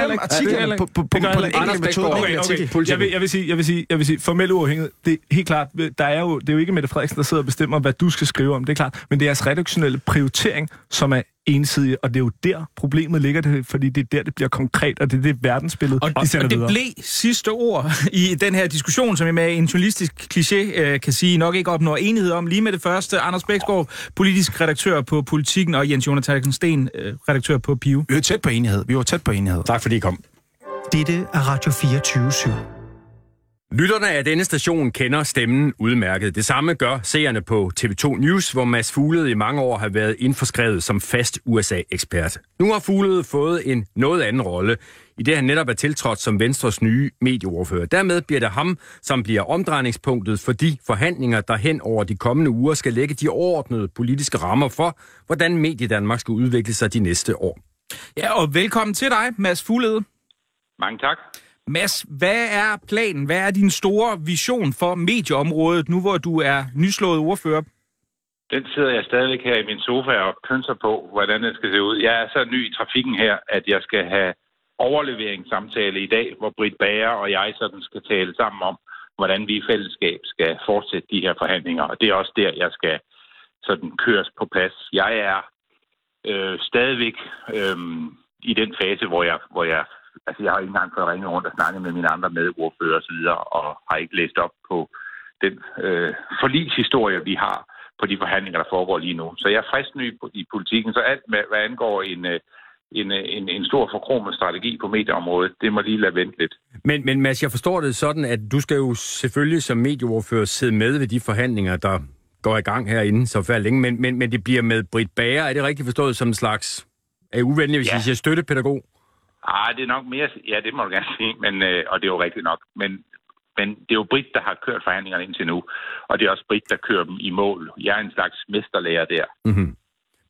heller ikke. På- på- på heller en ikke. enkelt Anders metode. Okay, okay. Jeg vil, jeg vil sige, jeg vil sige, jeg vil sige, formel uafhængighed, det er helt klart, der er jo, det er jo ikke Mette Frederiksen, der sidder og bestemmer, hvad du skal skrive om, det er klart, men det er jeres redaktionelle prioritering, som er ensidig, og det er jo der problemet ligger, det, fordi det er der, det bliver konkret, og det er det verdensbillede, Og, og, og det videre. blev sidste ord i den her diskussion, som jeg med en journalistisk kliché øh, kan sige, nok ikke opnår enighed om. Lige med det første, Anders Bæksgaard, politisk redaktør på Politiken, og Jens Jonathan Sten, øh, redaktør på Pio. Vi var tæt på enighed. Vi var tæt på enighed. Tak fordi I kom. Dette er Radio 24 /7. Lytterne af denne station kender stemmen udmærket. Det samme gør seerne på TV2 News, hvor Mads Fuglede i mange år har været indforskrevet som fast USA-ekspert. Nu har Fuglede fået en noget anden rolle, i det han netop er tiltrådt som Venstres nye medieordfører. Dermed bliver det ham, som bliver omdrejningspunktet for de forhandlinger, der hen over de kommende uger skal lægge de overordnede politiske rammer for, hvordan Mediedanmark skal udvikle sig de næste år. Ja, og velkommen til dig, Mads Fuglede. Mange tak. Mads, hvad er planen? Hvad er din store vision for medieområdet, nu hvor du er nyslået ordfører? Den sidder jeg stadigvæk her i min sofa og pynser på, hvordan den skal se ud. Jeg er så ny i trafikken her, at jeg skal have overleveringssamtale i dag, hvor Britt Bager og jeg sådan skal tale sammen om, hvordan vi i fællesskab skal fortsætte de her forhandlinger. Og det er også der, jeg skal sådan køres på plads. Jeg er øh, stadigvæk øh, i den fase, hvor jeg, hvor jeg altså jeg har ikke engang fået ringet rundt og snakket med mine andre medordfører videre, og har ikke læst op på den øh, forlishistorie, vi har på de forhandlinger, der foregår lige nu. Så jeg er frisk ny i politikken, så alt, hvad, hvad angår en, øh, en, øh, en, en stor forkromet strategi på medieområdet, det må lige lade vente lidt. Men, men Mads, jeg forstår det sådan, at du skal jo selvfølgelig som medieordfører sidde med ved de forhandlinger, der går i gang herinde så færdig længe, men, men, men det bliver med Britt Bager, er det rigtigt forstået som en slags, er uvenlig, hvis Ja. jeg siger støttepædagog? Ah, det er nok mere... Ja, det må du gerne sige, men, øh, og det er jo rigtigt nok. Men, men det er jo Brit, der har kørt forhandlingerne indtil nu, og det er også Brit, der kører dem i mål. Jeg er en slags mesterlærer der. Mm-hmm.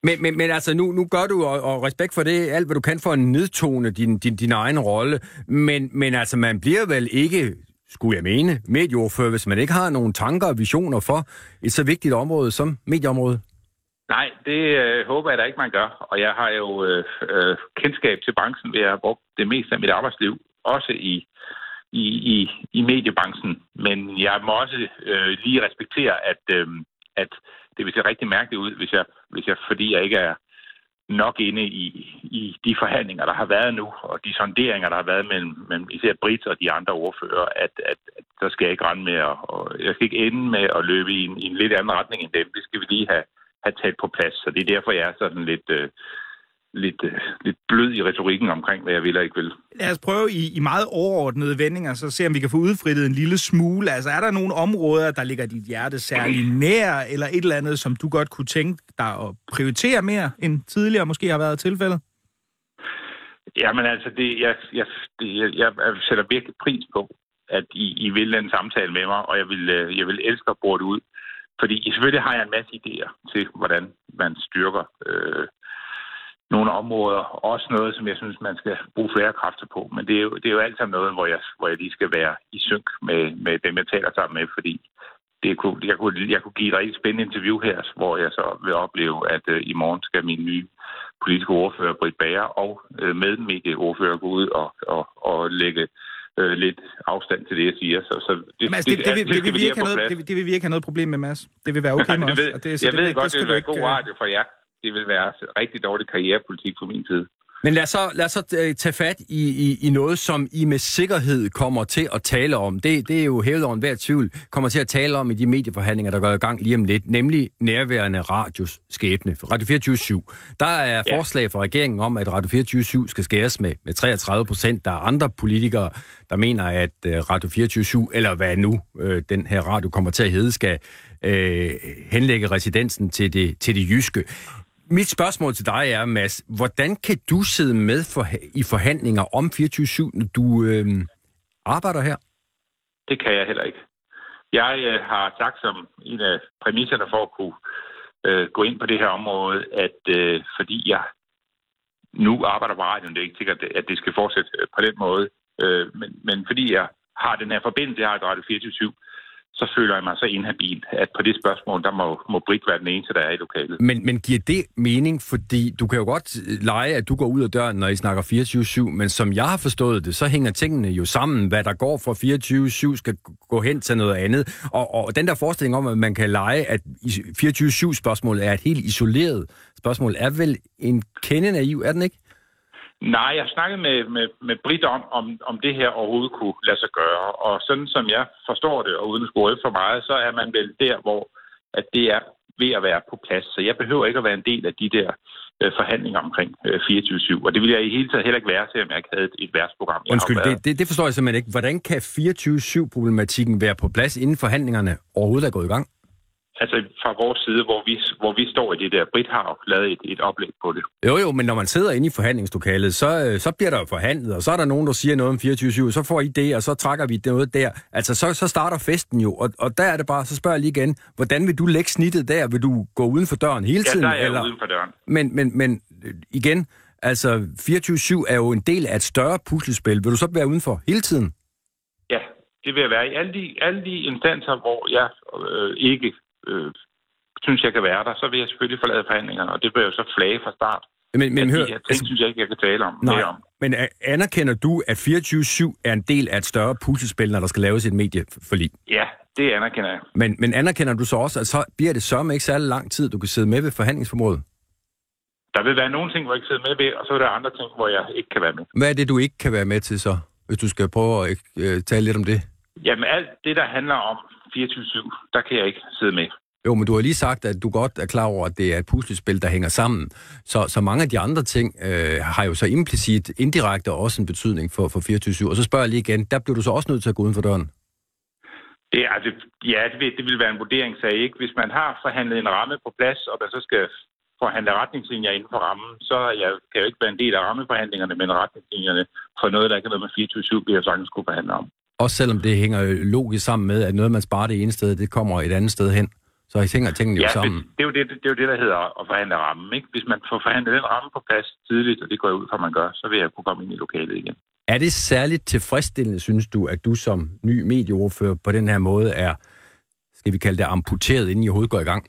Men, men, men altså, nu, nu gør du, og, og respekt for det, alt hvad du kan for at nedtone din, din, din egen rolle, men, men altså, man bliver vel ikke, skulle jeg mene, medieordfører, hvis man ikke har nogle tanker og visioner for et så vigtigt område som medieområdet? Nej, det øh, håber jeg da ikke, man gør. Og jeg har jo øh, øh, kendskab til branchen ved at have brugt det meste af mit arbejdsliv, også i, i, i, i mediebranchen. Men jeg må også øh, lige respektere, at, øh, at det vil se rigtig mærkeligt ud, hvis jeg, hvis jeg, fordi jeg ikke er nok inde i, i de forhandlinger, der har været nu, og de sonderinger, der har været mellem, mellem især Brit og de andre ordfører, at, at, at så skal jeg ikke rende med, og, og jeg skal ikke ende med at løbe i en, i en lidt anden retning end dem. Det skal vi lige have, have talt på plads. Så det er derfor, jeg er sådan lidt, øh, lidt, øh, lidt blød i retorikken omkring, hvad jeg vil og ikke vil. Lad os prøve i, i meget overordnede vendinger, så se om vi kan få udfrittet en lille smule. Altså er der nogle områder, der ligger dit hjerte særlig nær, eller et eller andet, som du godt kunne tænke dig at prioritere mere, end tidligere måske har været tilfældet? Jamen altså, det, jeg, jeg, det, jeg, jeg sætter virkelig pris på, at I, I vil en samtale med mig, og jeg vil, øh, jeg vil elske at bore det ud. Fordi selvfølgelig har jeg en masse idéer til, hvordan man styrker øh, nogle områder. Også noget, som jeg synes, man skal bruge flere kræfter på. Men det er jo, det er jo alt sammen noget, hvor jeg, hvor jeg lige skal være i synk med, med dem, jeg taler sammen med. Fordi det kunne, jeg, kunne, jeg kunne give et rigtig spændende interview her, hvor jeg så vil opleve, at øh, i morgen skal min nye politiske ordfører, Britt Bager, og øh, medmedieordfører gå ud og, og, og lægge øh, lidt afstand til det, jeg siger. Så, så det, Mads, det, det, det, vil, det, vil vi ikke have noget, det, det vil vi ikke have noget problem med, Mads. Det vil være okay med os. Og det, jeg det, ved det, godt, det, det vil være ikke, god øh, radio for jer. Det vil være rigtig dårlig karrierepolitik på min side. Men lad os så, lad os så øh, tage fat i, i, i noget, som I med sikkerhed kommer til at tale om. Det, det er jo hævet over enhver tvivl, kommer til at tale om i de medieforhandlinger, der går i gang lige om lidt, nemlig nærværende radios skæbne. Radio 24 Der er ja. forslag fra regeringen om, at Radio 24 skal skæres med, med 33 procent. Der er andre politikere, der mener, at øh, Radio 24 eller hvad nu øh, den her radio kommer til at hedde, skal øh, henlægge residensen til det, til det jyske. Mit spørgsmål til dig er, Mads, hvordan kan du sidde med for, i forhandlinger om 24-7, når du øh, arbejder her? Det kan jeg heller ikke. Jeg øh, har sagt som en af præmisserne for at kunne øh, gå ind på det her område, at øh, fordi jeg nu arbejder på radioen, det er ikke sikkert, at det skal fortsætte øh, på den måde, øh, men, men fordi jeg har den her forbindelse, jeg har et Radio 24 så føler jeg mig så inhabil, at på det spørgsmål, der må, må Brit være den eneste, der er i lokalet. Men, men giver det mening, fordi du kan jo godt øh, lege, at du går ud af døren, når I snakker 24-7, men som jeg har forstået det, så hænger tingene jo sammen. Hvad der går fra 24-7 skal gå hen til noget andet. Og, og den der forestilling om, at man kan lege, at 24-7-spørgsmålet er et helt isoleret spørgsmål, er vel en kende naiv, er den ikke? Nej, jeg snakkede med, med, med Britt om, om, om det her overhovedet kunne lade sig gøre. Og sådan som jeg forstår det, og uden at score for meget, så er man vel der, hvor at det er ved at være på plads. Så jeg behøver ikke at være en del af de der øh, forhandlinger omkring øh, 24-7. Og det vil jeg i hele taget heller ikke være, selvom jeg ikke havde et, et værtsprogram. Undskyld, det, det, det forstår jeg simpelthen ikke. Hvordan kan 24-7-problematikken være på plads, inden forhandlingerne overhovedet er gået i gang? Altså fra vores side, hvor vi, hvor vi står i det der. Britt har jo lavet et, et oplæg på det. Jo, jo, men når man sidder inde i forhandlingslokalet, så, øh, så bliver der jo forhandlet, og så er der nogen, der siger noget om 24-7, så får I det, og så trækker vi noget der. Altså, så, så starter festen jo, og, og der er det bare, så spørger jeg lige igen, hvordan vil du lægge snittet der? Vil du gå uden for døren hele tiden? Ja, der er jeg eller? uden for døren. Men, men, men øh, igen, altså 24-7 er jo en del af et større puslespil. Vil du så være udenfor hele tiden? Ja, det vil jeg være i alle de, alle de instanser, hvor jeg øh, ikke øh, synes, jeg kan være der, så vil jeg selvfølgelig forlade forhandlingerne, og det jeg jo så flage fra start. Men, men hør, de her ting synes jeg ikke, jeg kan tale om. nej, om. men anerkender du, at 24-7 er en del af et større puslespil, når der skal laves et medieforlig? Ja, det anerkender jeg. Men, men anerkender du så også, at så bliver det sørme ikke særlig lang tid, du kan sidde med ved forhandlingsformålet? Der vil være nogle ting, hvor jeg ikke sidder med ved, og så er der andre ting, hvor jeg ikke kan være med. Hvad er det, du ikke kan være med til så, hvis du skal prøve at øh, tale lidt om det? Jamen alt det, der handler om 24-7, der kan jeg ikke sidde med. Jo, men du har lige sagt, at du godt er klar over, at det er et puslespil, der hænger sammen. Så, så mange af de andre ting øh, har jo så implicit, indirekte også en betydning for, for 24-7. Og så spørger jeg lige igen, der bliver du så også nødt til at gå uden for døren? Det, det, ja, det vil, det vil være en vurderingssag, ikke? Hvis man har forhandlet en ramme på plads, og der så skal forhandle retningslinjer inden for rammen, så jeg, kan jo ikke være en del af rammeforhandlingerne, men retningslinjerne for noget, der ikke er noget med 24-7, vil jeg sagtens kunne forhandle om. Også selvom det hænger logisk sammen med, at noget, man sparer det ene sted, det kommer et andet sted hen. Så I hænger tingene jo Ja, sammen. men det er, jo det, det er jo det, der hedder at forhandle rammen. Ikke? Hvis man får forhandlet den ramme på plads tidligt, og det går jeg ud fra, man gør, så vil jeg kunne komme ind i lokalet igen. Er det særligt tilfredsstillende, synes du, at du som ny medieordfører på den her måde er, skal vi kalde det, amputeret, inden I overhovedet går i gang?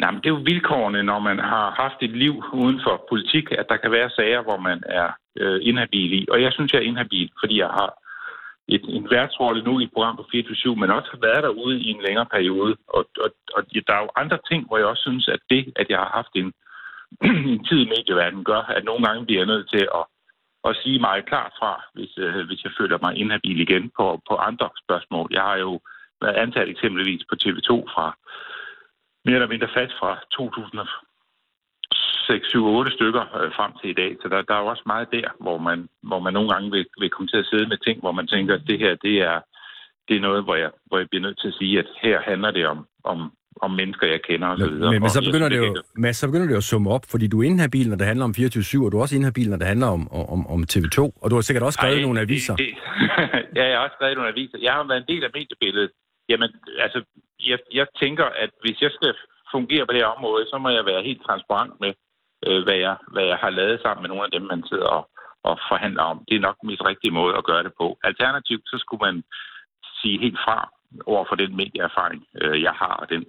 Nej, men det er jo vilkårene, når man har haft et liv uden for politik, at der kan være sager, hvor man er øh, inhabil i. Og jeg synes, jeg er inhabil, fordi jeg har et, en værtsrolle nu i et program på 24 men også har været derude i en længere periode. Og, og, og der er jo andre ting, hvor jeg også synes, at det, at jeg har haft en, en tid i medieverdenen, gør, at nogle gange bliver jeg nødt til at, at sige meget klart fra, hvis, øh, hvis jeg føler mig inhabil igen på, på andre spørgsmål. Jeg har jo været ansat eksempelvis på TV2 fra mere eller mindre fast fra 2006, 7, 8 stykker øh, frem til i dag. Så der, der er jo også meget der, hvor man, hvor man nogle gange vil, vil komme til at sidde med ting, hvor man tænker, at det her, det er, det er noget, hvor jeg, hvor jeg bliver nødt til at sige, at her handler det om, om, om mennesker, jeg kender osv. Men, men, men så, begynder det jo, men så begynder det jo at summe op, fordi du er inhabil, når det handler om 24-7, og du er også inhabil, når det handler om, om, om TV2, og du har sikkert også skrevet Ej, nogle aviser. Det, ja, jeg har også skrevet nogle aviser. Jeg har været en del af mediebilledet. Jamen, altså, jeg, jeg tænker, at hvis jeg skal fungere på det her område, så må jeg være helt transparent med, øh, hvad, jeg, hvad jeg har lavet sammen med nogle af dem, man sidder og, og forhandler om. Det er nok den mest rigtige måde at gøre det på. Alternativt, så skulle man sige helt fra over for den medieerfaring, øh, jeg har, og den,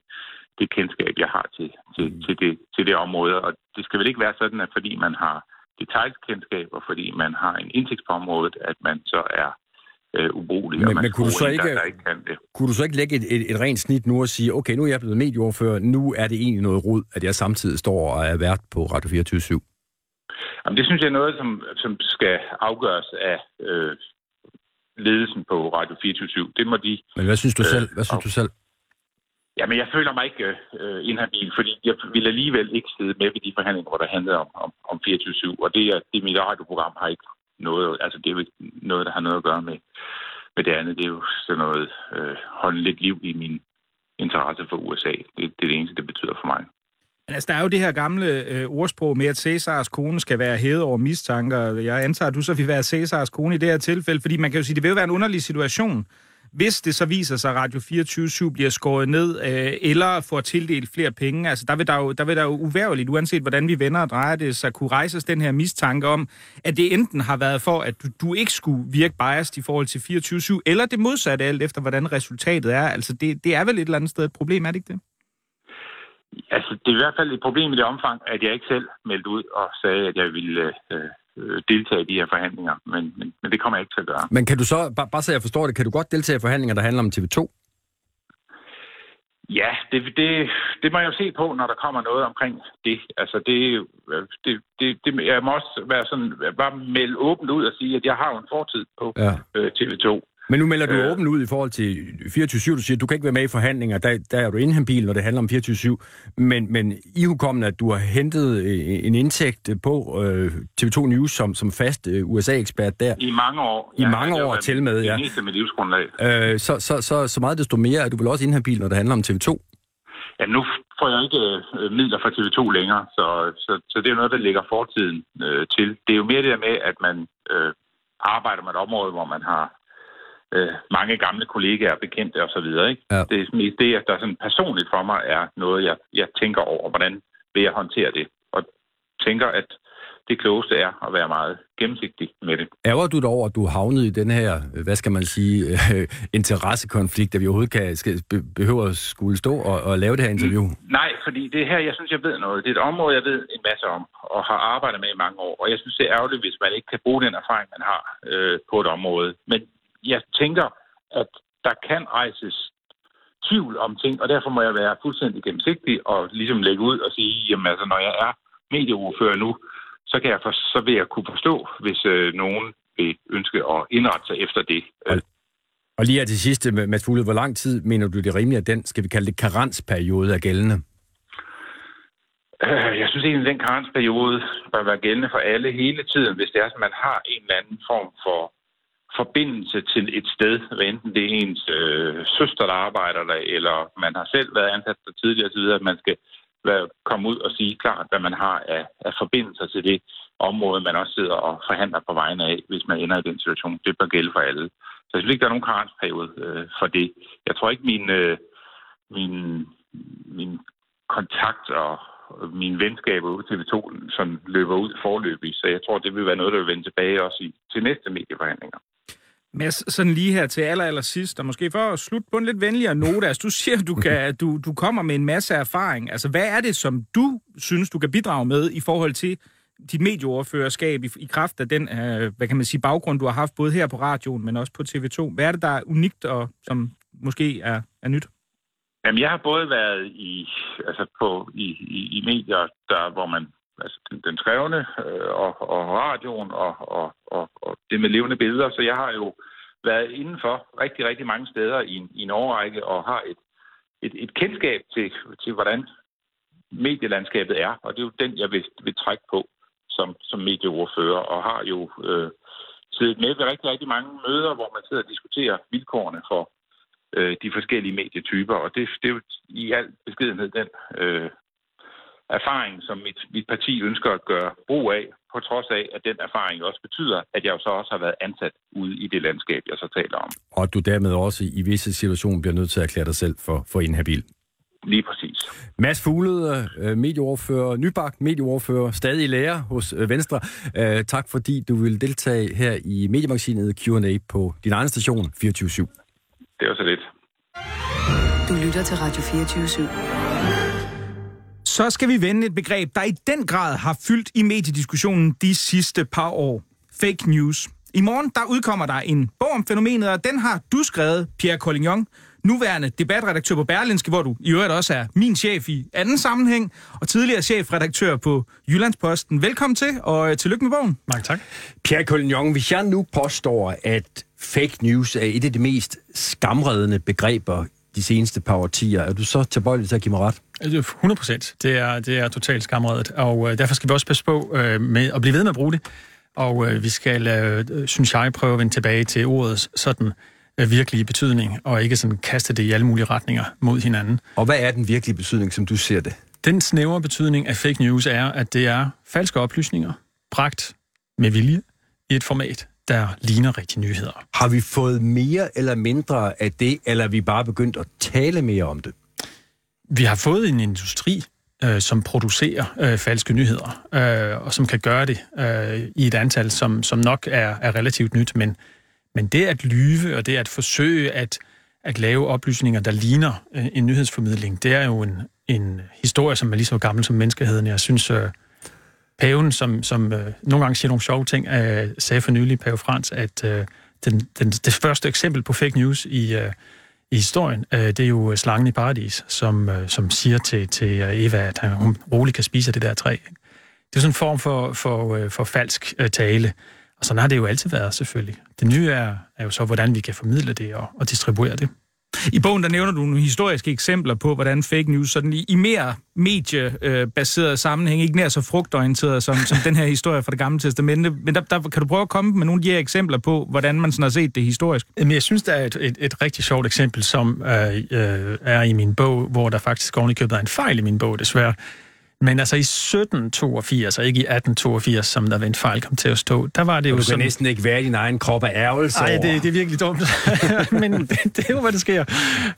det kendskab, jeg har til, til, mm. til, det, til det område. Og det skal vel ikke være sådan, at fordi man har detaljkendskab, og fordi man har en indtægt på området, at man så er øh, ubrugelig. Men, men kunne, du så ikke, der, ikke kan det. kunne du så ikke lægge et, et, et rent snit nu og sige, okay, nu er jeg blevet medieordfører, nu er det egentlig noget rod, at jeg samtidig står og er vært på Radio 24 Jamen, det synes jeg er noget, som, som skal afgøres af øh, ledelsen på Radio 24 Det må de... Men hvad synes du selv? Hvad synes øh, du selv? Jamen, jeg føler mig ikke øh, inhabil, fordi jeg vil alligevel ikke sidde med ved de forhandlinger, hvor der handler om, om, om 24-7, og det er, det mit radioprogram har ikke noget, altså det er jo ikke noget, der har noget at gøre med, med det andet. Det er jo sådan noget, øh, holde lidt liv i min interesse for USA. Det, det er det eneste, det betyder for mig. Men altså, der er jo det her gamle øh, ordsprog med, at Cæsars kone skal være hævet over mistanker. Jeg antager, at du så vil være Cæsars kone i det her tilfælde, fordi man kan jo sige, at det vil jo være en underlig situation, hvis det så viser sig, at Radio 24 bliver skåret ned, øh, eller får tildelt flere penge, altså der vil der jo, der vil der jo uværligt, uanset hvordan vi vender og drejer det, så kunne rejses den her mistanke om, at det enten har været for, at du, du ikke skulle virke biased i forhold til 24 eller det modsatte alt efter, hvordan resultatet er. Altså det, det er vel et eller andet sted et problem, er det ikke det? Altså, det er i hvert fald et problem i det omfang, at jeg ikke selv meldte ud og sagde, at jeg ville øh, øh, deltage i de her forhandlinger, men, men, men det kommer jeg ikke til at gøre. Men kan du så, bare, bare så jeg forstår det, kan du godt deltage i forhandlinger, der handler om TV2? Ja, det, det, det må jeg jo se på, når der kommer noget omkring det. Altså, det, det, det, det jeg må også være sådan, bare melde åbent ud og sige, at jeg har jo en fortid på ja. øh, TV2. Men nu melder du øh, åbent ud i forhold til 24-7. Du siger, at du kan ikke være med i forhandlinger. Der, der er du inhabil, når det handler om 24-7. Men, men i hukommende, at du har hentet øh, en indtægt på øh, TV2 News som, som fast øh, USA-ekspert der. I mange år. I ja, mange år til med, ja. Det med livsgrundlag. Øh, så, så, så, så meget desto mere er du vel også inhabil, når det handler om TV2? Ja, nu får jeg ikke øh, midler fra TV2 længere, så, så, så det er noget, der ligger fortiden øh, til. Det er jo mere det der med, at man øh, arbejder med et område, hvor man har øh, mange gamle kollegaer, bekendte osv. Ikke? Ja. Det er mest det, at der sådan personligt for mig er noget, jeg, jeg tænker over, hvordan vil jeg håndtere det. Og tænker, at det klogeste er at være meget gennemsigtig med det. Ærger du dig over, at du havnet i den her, hvad skal man sige, øh, interessekonflikt, at vi overhovedet kan, skal, behøver at skulle stå og, og lave det her interview? Nej, fordi det her, jeg synes, jeg ved noget. Det er et område, jeg ved en masse om, og har arbejdet med i mange år. Og jeg synes, det er ærgerligt, hvis man ikke kan bruge den erfaring, man har øh, på et område. Men jeg tænker, at der kan rejses tvivl om ting, og derfor må jeg være fuldstændig gennemsigtig og ligesom lægge ud og sige, jamen altså, når jeg er medieordfører nu, så, kan jeg for, så vil jeg kunne forstå, hvis øh, nogen vil ønske at indrette sig efter det. Og, og lige her til sidst, Mads Fugle, hvor lang tid mener du det rimeligt, at den, skal vi kalde det, karensperiode er gældende? Øh, jeg synes egentlig, at den karensperiode bør være gældende for alle hele tiden, hvis det er, at man har en eller anden form for forbindelse til et sted, hvad enten det er ens øh, søster, der arbejder der, eller man har selv været ansat der tidligere osv., at man skal være, komme ud og sige klart, hvad man har af, af forbindelser til det område, man også sidder og forhandler på vegne af, hvis man ender i den situation. Det bør gælde for alle. Så jeg synes ikke, der er nogen karensperiode øh, for det. Jeg tror ikke, min, øh, min, min kontakt og mine venskaber ud til TV2 som løber ud forløbig, så jeg tror, det vil være noget, der vil vende tilbage også i, til næste medieforhandlinger. Mads, sådan lige her til aller, aller sidst, og måske for at slutte på en lidt venligere note, altså du siger, du, kan, du, du kommer med en masse erfaring. Altså hvad er det, som du synes, du kan bidrage med i forhold til dit medieoverførerskab i, i kraft af den, øh, hvad kan man sige, baggrund, du har haft både her på radioen, men også på TV2? Hvad er det, der er unikt og som måske er, er nyt? Jamen, jeg har både været i, altså på, i, i, i medier, der, hvor man altså den, den skrevne øh, og, og radioen og, og, og, og det med levende billeder. Så jeg har jo været indenfor rigtig, rigtig mange steder i en, i en årrække og har et, et, et kendskab til, til, hvordan medielandskabet er, og det er jo den, jeg vil, vil trække på som, som medieordfører, og har jo øh, siddet med ved rigtig, rigtig mange møder, hvor man sidder og diskuterer vilkårene for øh, de forskellige medietyper, og det, det er jo i al beskedenhed den øh, erfaring, som mit, mit parti ønsker at gøre brug af, på trods af, at den erfaring også betyder, at jeg jo så også har været ansat ude i det landskab, jeg så taler om. Og at du dermed også i visse situationer bliver nødt til at erklære dig selv for, for inhabil. Lige præcis. Mads Fuglede, øh, medieordfører, nybagt medieordfører, stadig lærer hos øh, Venstre. Øh, tak fordi du vil deltage her i mediemagasinet Q&A på din egen station 24-7. Det var så lidt. Du lytter til Radio 24 /7. Så skal vi vende et begreb, der i den grad har fyldt i mediediskussionen de sidste par år. Fake news. I morgen der udkommer der en bog om fænomenet, og den har du skrevet, Pierre Collignon, nuværende debatredaktør på Berlinske, hvor du i øvrigt også er min chef i anden sammenhæng, og tidligere chefredaktør på Jyllandsposten. Velkommen til, og øh, tillykke med bogen. Mange tak. Pierre Collignon, hvis jeg nu påstår, at fake news er et af de mest skamredende begreber de seneste par årtier, er du så tilbøjelig til at give mig ret? 100 procent. Det er, det er totalt skamredet, og øh, derfor skal vi også passe på øh, med at blive ved med at bruge det. Og øh, vi skal, øh, synes jeg, prøve at vende tilbage til ordets sådan øh, virkelige betydning, og ikke sådan kaste det i alle mulige retninger mod hinanden. Og hvad er den virkelige betydning, som du ser det? Den snævre betydning af fake news er, at det er falske oplysninger, bragt med vilje i et format, der ligner rigtige nyheder. Har vi fået mere eller mindre af det, eller er vi bare begyndt at tale mere om det? Vi har fået en industri, øh, som producerer øh, falske nyheder, øh, og som kan gøre det øh, i et antal, som, som nok er, er relativt nyt. Men, men det at lyve, og det at forsøge at, at lave oplysninger, der ligner øh, en nyhedsformidling, det er jo en, en historie, som er lige så gammel som menneskeheden. Jeg synes, øh, paven, som, som øh, nogle gange siger nogle sjove ting, øh, sagde for nylig, pave Frans, at øh, den, den, det første eksempel på fake news i... Øh, i historien, øh, det er jo slangen i paradis, som, øh, som siger til, til øh, Eva, at han, hun roligt kan spise det der træ. Det er sådan en form for, for, øh, for falsk øh, tale, og sådan har det jo altid været selvfølgelig. Det nye er, er jo så, hvordan vi kan formidle det og, og distribuere det. I bogen der nævner du nogle historiske eksempler på, hvordan fake news sådan i, i mere mediebaseret sammenhæng, ikke nær så frugtorienteret som, som den her historie fra det gamle testamente, men der, der kan du prøve at komme med nogle af de her eksempler på, hvordan man sådan har set det historisk? Men jeg synes, der er et, et, et rigtig sjovt eksempel, som øh, øh, er i min bog, hvor der faktisk ovenikøbet er en fejl i min bog, desværre. Men altså i 1782, og ikke i 1882, som der ved en fejl kom til at stå, der var det jo du sådan... kan næsten ikke være i din egen krop af ærgelse Nej, det, det er virkelig dumt. Men det, det er jo, hvad der sker.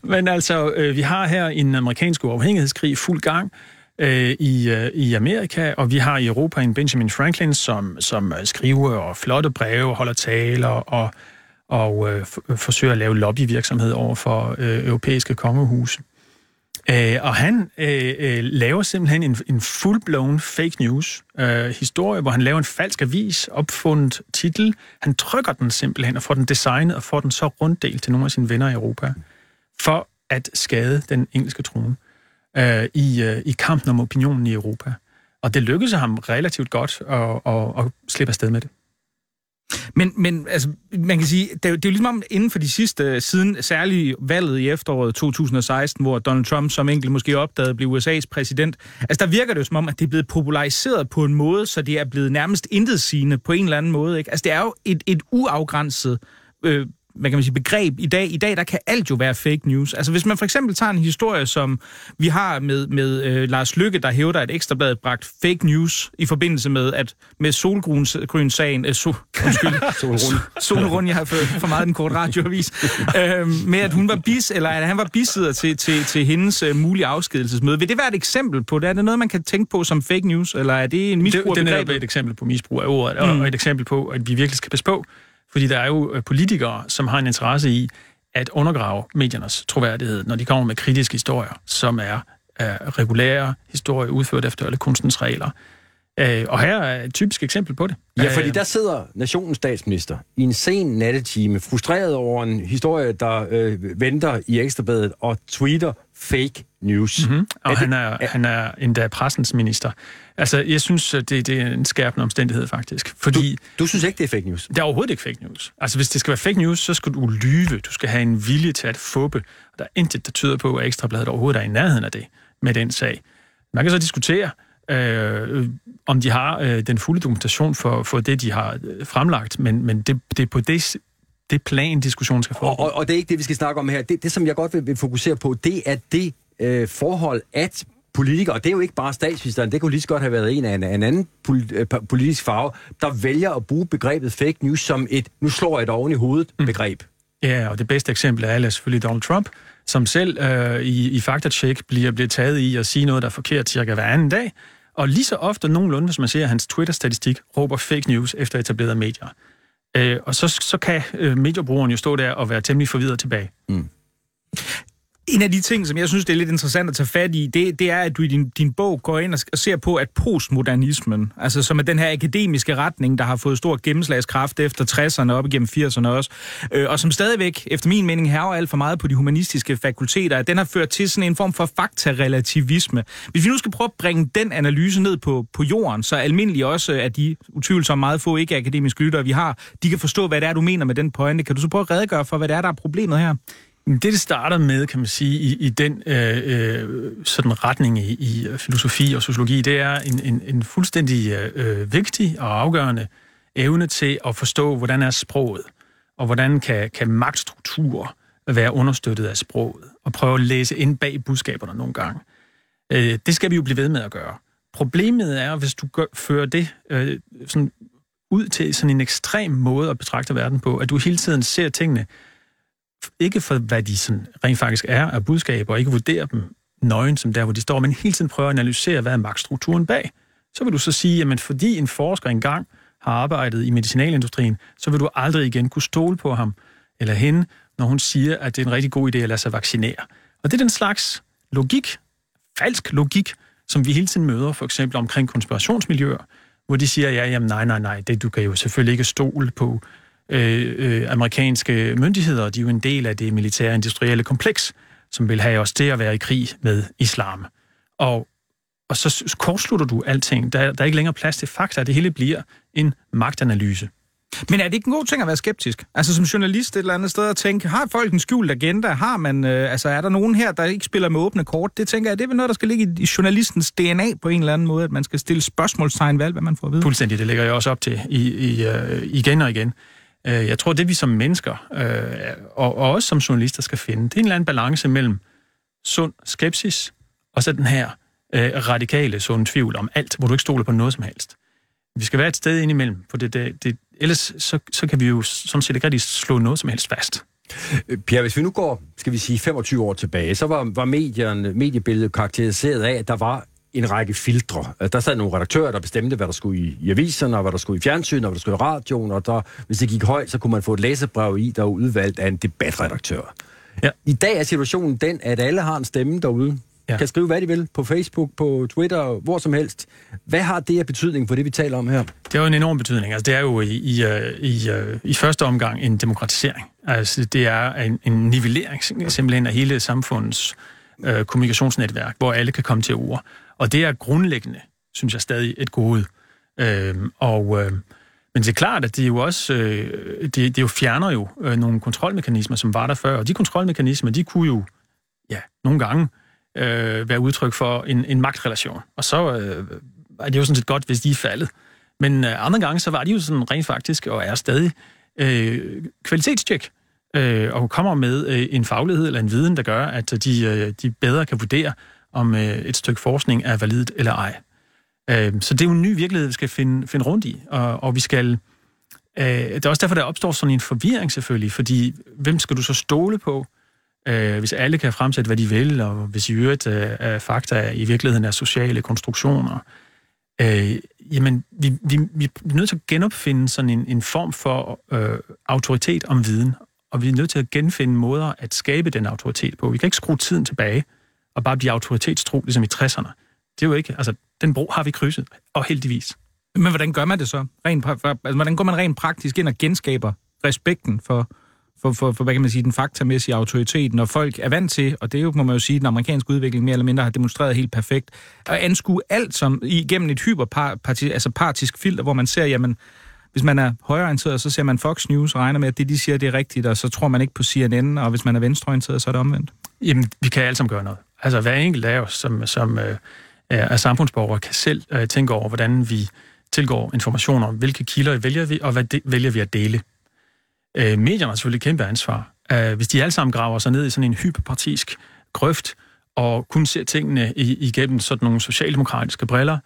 Men altså, øh, vi har her en amerikansk uafhængighedskrig fuld gang øh, i, øh, i Amerika, og vi har i Europa en Benjamin Franklin, som, som skriver og flotte breve, holder taler og, og øh, forsøger at lave lobbyvirksomhed over for øh, europæiske kongehus. Øh, og han øh, øh, laver simpelthen en, en full-blown fake news øh, historie, hvor han laver en falsk avis, opfundet titel. Han trykker den simpelthen og får den designet og får den så runddelt til nogle af sine venner i Europa, for at skade den engelske trone øh, i, øh, i kampen om opinionen i Europa. Og det lykkedes ham relativt godt at, at, at slippe afsted med det. Men, men altså, man kan sige, det er, jo, det er jo ligesom om inden for de sidste, siden særligt valget i efteråret 2016, hvor Donald Trump som enkelt måske opdagede blev USA's præsident, altså der virker det jo som om, at det er blevet populariseret på en måde, så det er blevet nærmest intetsigende på en eller anden måde. Ikke? Altså det er jo et, et uafgrænset øh, hvad kan man sige, begreb i dag. I dag, der kan alt jo være fake news. Altså, hvis man for eksempel tager en historie, som vi har med, med øh, Lars Lykke, der hævder, at Ekstrabladet bragt fake news i forbindelse med, at med Solgrøn-sagen, øh, so, undskyld, Solrund. Solrund, jeg har fået for meget den korte radioavis, øh, med at hun var bis, eller at han var bisidder til, til, til hendes øh, mulige afskedelsesmøde. Vil det være et eksempel på det? Er det noget, man kan tænke på som fake news, eller er det en misbrug det, det er et eksempel på misbrug af ordet, mm. og et eksempel på, at vi virkelig skal passe på, fordi der er jo øh, politikere, som har en interesse i at undergrave mediernes troværdighed, når de kommer med kritiske historier, som er, er regulære historier udført efter alle kunstens regler. Øh, og her er et typisk eksempel på det. Ja, fordi der sidder nationens statsminister i en sen nattetime, frustreret over en historie, der øh, venter i ekstrabadet, og tweeter fake news. Mm-hmm. Og Er det- han er, han er endda pressens minister. Altså, jeg synes, det, det er en skærpende omstændighed, faktisk. Fordi Du synes ikke, det er fake news? det er overhovedet ikke fake news. Altså, hvis det skal være fake news, så skal du lyve. Du skal have en vilje til at fuppe. Og der er intet, der tyder på, at Ekstrabladet overhovedet er i nærheden af det med den sag. Man kan så diskutere, øh, om de har øh, den fulde dokumentation for, for det, de har øh, fremlagt, men, men det, det er på det, det plan, diskussionen skal Og, foregå. og, og det er ikke det, vi skal snakke om her. Det, det som jeg godt vil, vil fokusere på, det er det øh, forhold, at politikere, og det er jo ikke bare statsministeren, det kunne lige så godt have været en af en, en anden øh, politisk farve, der vælger at bruge begrebet fake news som et, nu slår jeg det oven i hovedet, Mm. begreb. Ja, og det bedste eksempel af alle er selvfølgelig Donald Trump, som selv øh, i, i faktatjek bliver, bliver taget i at sige noget, der er forkert cirka hver anden dag. Og lige så ofte nogenlunde, hvis man ser hans Twitter-statistik, råber fake news efter etablerede medier. Øh, og så, så kan øh, mediebrugeren jo stå der og være temmelig forvirret tilbage. En af de ting, som jeg synes, det er lidt interessant at tage fat i, det, det er, at du i din, din bog går ind og og ser på, at postmodernismen, altså som er den her akademiske retning, der har fået stor gennemslagskraft efter 60'erne op igennem 80'erne også, øh, og som stadigvæk, efter min mening, herrer alt for meget på de humanistiske fakulteter, at den har ført til sådan en form for faktarelativisme. Hvis vi nu skal prøve at bringe den analyse ned på, på jorden, så almindeligt også, at de utvivlsomt meget få ikke-akademiske lyttere, vi har, de kan forstå, hvad det er, du mener med den pointe. Kan du så prøve at redegøre for, hvad det er, der er problemet her? Det, det starter med, kan man sige, i, i den øh, øh, sådan retning i, i filosofi og sociologi, det er en, en, en fuldstændig øh, øh, vigtig og afgørende evne til at forstå, hvordan er sproget, og hvordan kan, kan magtstrukturer være understøttet af sproget, og prøve at læse ind bag budskaberne nogle gange. Øh, det skal vi jo blive ved med at gøre. Problemet er, hvis du gør, fører det øh, sådan ud til sådan en ekstrem måde at betragte verden på, at du hele tiden ser tingene ikke for, hvad de sådan rent faktisk er af budskaber, og ikke vurdere dem nøgen som der, hvor de står, men hele tiden prøve at analysere, hvad er magtstrukturen bag. Så vil du så sige, jamen fordi en forsker engang har arbejdet i medicinalindustrien, så vil du aldrig igen kunne stole på ham eller hende, når hun siger, at det er en rigtig god idé at lade sig vaccinere. Og det er den slags logik, falsk logik, som vi hele tiden møder, for eksempel omkring konspirationsmiljøer, hvor de siger, ja, jamen nej, nej, nej, det, du kan jo selvfølgelig ikke stole på øh, øh, amerikanske myndigheder, de er jo en del af det militære industrielle kompleks, som vil have os til at være i krig med islam. Og, og så kortslutter du alting. Der, der er ikke længere plads til fakta. Det hele bliver en magtanalyse. Men er det ikke en god ting at være skeptisk? Altså som journalist et eller andet sted at tænke, har folk en skjult agenda? Har man, øh, altså er der nogen her, der ikke spiller med åbne kort? Det tænker jeg, det er vel noget, der skal ligge i, journalistens DNA på en eller anden måde, at man skal stille spørgsmålstegn ved alt, hvad man får at vide. Fuldstændig, det lægger jeg også op til i, i, uh, igen og igen. Øh, jeg tror, det vi som mennesker, øh, og, og også som journalister skal finde, det er en eller anden balance mellem sund skepsis, og så den her øh, radikale sund tvivl om alt, hvor du ikke stoler på noget som helst. Vi skal være et sted indimellem, for det, det, det, ellers så, så kan vi jo som set ikke rigtig slå noget som helst fast. Pierre, hvis vi nu går, skal vi sige, 25 år tilbage, så var, var medierne, mediebilledet karakteriseret af, at der var en række filtre. Øh, Der sad nogle redaktører, der bestemte, hvad der skulle i, i aviserne, og hvad der skulle i fjernsynet, og hvad der skulle i radioen, og der, hvis det gik højt, så kunne man få et læsebrev i, der var udvalgt af en debatredaktør. Ja. I dag er situationen den, at alle har en stemme derude. Ja. Kan skrive, hvad de vil, på Facebook, på Twitter, hvor som helst. Hvad har det af betydning for det, vi taler om her? Det har jo en enorm betydning. Altså, det er jo i, i, øh, i, øh, i første omgang en demokratisering. Altså, det er en, en nivellering simpelthen af hele samfundets øh, kommunikationsnetværk, hvor alle kan komme til ord. Og det er grundlæggende, synes jeg, stadig et gode. Øh, og, øh, men det er klart, at det jo også øh, det, det jo fjerner jo øh, nogle kontrolmekanismer, som var der før. Og de kontrolmekanismer, de kunne jo ja, nogle gange øh, være udtryk for en, en magtrelation. Og så øh, er det jo sådan set godt, hvis de er faldet. Men øh, andre gange, så var de jo sådan rent faktisk, og er stadig, øh, kvalitetstjek, øh, og kommer med øh, en faglighed eller en viden, der gør, at øh, de, øh, de bedre kan vurdere, om øh, et stykke forskning er validt eller ej. Øh, så det er jo en ny virkelighed, vi skal finde, finde rundt i, og, og vi skal... Øh, det er også derfor, der opstår sådan en forvirring selvfølgelig, fordi hvem skal du så stole på, øh, hvis alle kan fremsætte, hvad de vil, og hvis i øvrigt øh, er fakta i virkeligheden er sociale konstruktioner, øh, jamen, vi, vi, vi er nødt til at genopfinde sådan en, en form for øh, autoritet om viden, og vi er nødt til at genfinde måder at skabe den autoritet på. Vi kan ikke skrue tiden tilbage og bare blive autoritetstro, ligesom i 60'erne. Det er jo ikke, altså, den bro har vi krydset, og heldigvis. Men hvordan gør man det så? Rent, pra- pra- altså, hvordan går man rent praktisk ind og genskaber respekten for, for, for, for, hvad kan man sige, den faktamæssige autoritet, når folk er vant til, og det er jo, må man jo sige, den amerikanske udvikling mere eller mindre har demonstreret helt perfekt, at anskue alt som igennem et hyperparti, altså partisk filter, hvor man ser, jamen, hvis man er højreorienteret, så ser man Fox News og regner med, at det, de siger, det er rigtigt, og så tror man ikke på CNN, og hvis man er venstreorienteret, så er det omvendt. Jamen, vi kan alle sammen gøre noget. Altså, hver enkelt af os, som, som øh, er samfundsborgere, kan selv øh, tænke over, hvordan vi tilgår informationer, hvilke kilder vælger vi, og hvad de, vælger vi at dele. Øh, medierne har selvfølgelig kæmpe ansvar. Øh, hvis de alle sammen graver sig ned i sådan en hyperpartisk grøft, og kun ser tingene igennem sådan nogle socialdemokratiske briller,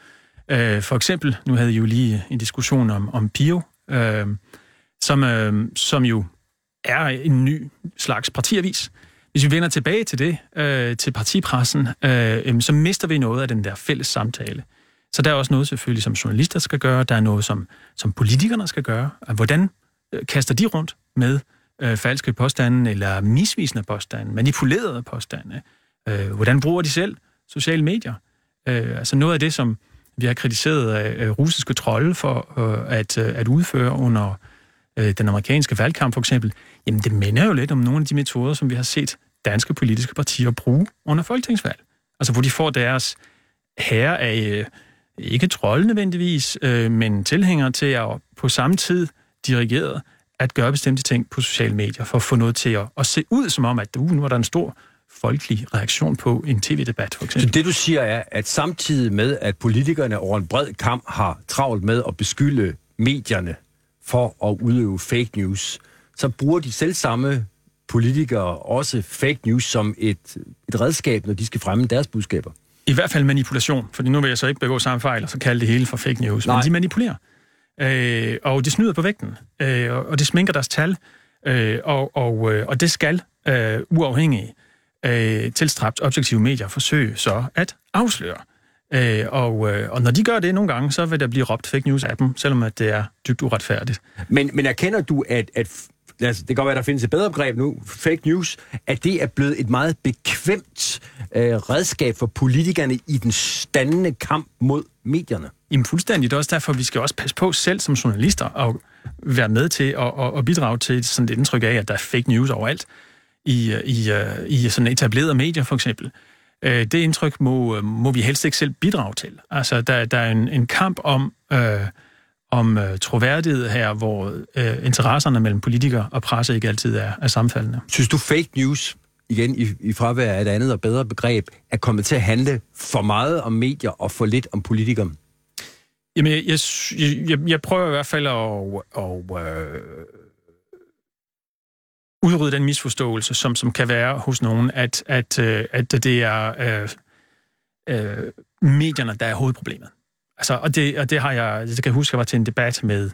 øh, for eksempel, nu havde I jo lige en diskussion om, om Pio, øh, som, øh, som jo er en ny slags partiavis. Hvis vi vender tilbage til det, øh, til partipressen, øh, øhm, så mister vi noget af den der fælles samtale. Så der er også noget selvfølgelig, som journalister skal gøre, der er noget, som, som politikerne skal gøre. Hvordan øh, kaster de rundt med øh, falske påstande, eller misvisende påstande, manipulerede påstande? Øh, hvordan bruger de selv sociale medier? Øh, altså noget af det, som vi har kritiseret øh, russiske trolde for øh, at, øh, at udføre under øh, den amerikanske valgkamp for eksempel, jamen det minder jo lidt om nogle af de metoder, som vi har set danske politiske partier bruge under folketingsvalg. Altså hvor de får deres herre af, øh, ikke trolde nødvendigvis, øh, men tilhængere til at på samme tid dirigeret at gøre bestemte ting på sociale medier, for at få noget til at, at se ud som om, at uh, nu var der en stor folkelig reaktion på en tv-debat, for eksempel. Så det, du siger, er, at samtidig med, at politikerne over en bred kamp har travlt med at beskylde medierne for at udøve fake news, så bruger de selv samme politikere også fake news som et, et redskab, når de skal fremme deres budskaber. I hvert fald manipulation, for nu vil jeg så ikke begå samme fejl, og så kalde det hele for fake news. Nej. Men de manipulerer. Øh, og de snyder på vægten, øh, og det sminker deres tal, øh, og, og, øh, og det skal øh, uafhængige øh, tilstræbt objektive medier forsøge så at afsløre. Øh, og, øh, og når de gør det nogle gange, så vil der blive råbt fake news af dem, selvom at det er dybt uretfærdigt. Men, men erkender du, at, at altså, det kan godt være, der findes et bedre begreb nu, fake news, at det er blevet et meget bekvemt øh, redskab for politikerne i den standende kamp mod medierne? Jamen fuldstændig. Det er også derfor, vi skal også passe på selv som journalister og være med til at, at, at bidrage til sådan et indtryk af, at der er fake news overalt i, øh, i, øh, i sådan etablerede medier for eksempel. Øh, det indtryk må, må vi helst ikke selv bidrage til. Altså, der, der er en, en kamp om, øh, om øh, troværdighed her, hvor øh, interesserne mellem politikere og presse ikke altid er, er sammenfaldende. Synes du fake news, igen i, i fravær af et andet og bedre begreb, er kommet til at handle for meget om medier og for lidt om politikere? Jamen, jeg, jeg, jeg, jeg prøver i hvert fald at, at, at øh, udrydde den misforståelse, som, som kan være hos nogen, at, at, øh, at det er øh, øh, medierne, der er hovedproblemet. Altså, og, det, og det har jeg, det kan jeg huske, jeg var til en debat med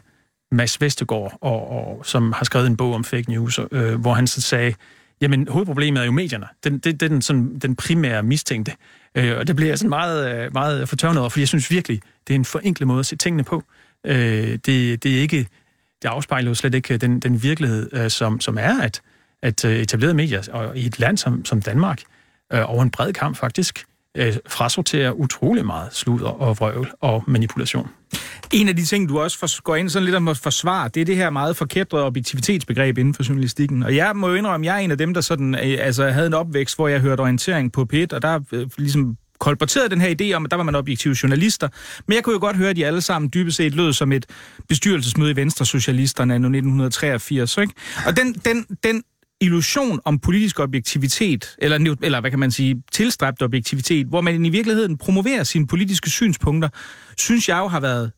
Mads Vestergaard, og, og, som har skrevet en bog om fake news, øh, hvor han så sagde, jamen hovedproblemet er jo medierne. Det, det, det er den, sådan, den primære mistænkte. Øh, og det bliver jeg sådan meget, øh, meget fortørnet over, fordi jeg synes virkelig, det er en forenklet måde at se tingene på. Øh, det, det er ikke det afspejler jo slet ikke øh, den, den virkelighed, øh, som, som er, at, at øh, etablerede medier og i et land som, som Danmark, øh, over en bred kamp faktisk, øh, frasorterer utrolig meget sludder og vrøvl og manipulation. En af de ting, du også går ind sådan lidt om at forsvare, det er det her meget forkædrede objektivitetsbegreb inden for journalistikken. Og jeg må jo indrømme, jeg er en af dem, der sådan, øh, altså, havde en opvækst, hvor jeg hørte orientering på PIT, og der øh, ligesom kolporterede den her idé om, at der var man objektive journalister. Men jeg kunne jo godt høre, at de alle sammen dybest set lød som et bestyrelsesmøde i Venstre Socialisterne i 1983. Ikke? Og den, den, den illusion om politisk objektivitet, eller, eller hvad kan man sige, tilstræbt objektivitet, hvor man i virkeligheden promoverer sine politiske synspunkter, synes jeg jo har været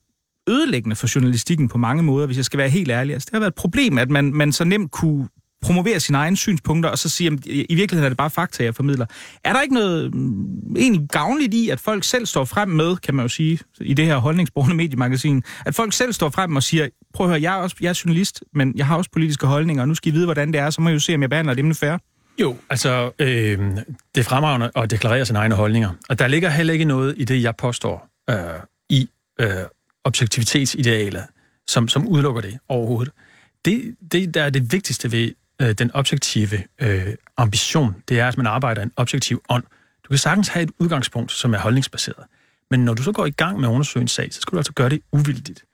ødelæggende for journalistikken på mange måder, hvis jeg skal være helt ærlig. Altså, det har været et problem, at man, man så nemt kunne promovere sine egne synspunkter, og så sige, at i virkeligheden er det bare fakta, jeg formidler. Er der ikke noget mm, egentlig gavnligt i, at folk selv står frem med, kan man jo sige, i det her holdningsbrugende mediemagasin, at folk selv står frem og siger, prøv at høre, jeg er, også, jeg er journalist, men jeg har også politiske holdninger, og nu skal I vide, hvordan det er, så må I jo se, om jeg behandler det fair. Jo, altså, øh, det er fremragende at deklarere sine egne holdninger. Og der ligger heller ikke noget i det, jeg påstår, øh, i øh, objektivitetsidealet, som, som udelukker det overhovedet. Det, det, der er det vigtigste ved øh, den objektive øh, ambition, det er, at man arbejder en objektiv ånd. Du kan sagtens have et udgangspunkt, som er holdningsbaseret. Men når du så går i gang med at undersøge en sag, så skal du altså gøre det uvildigt.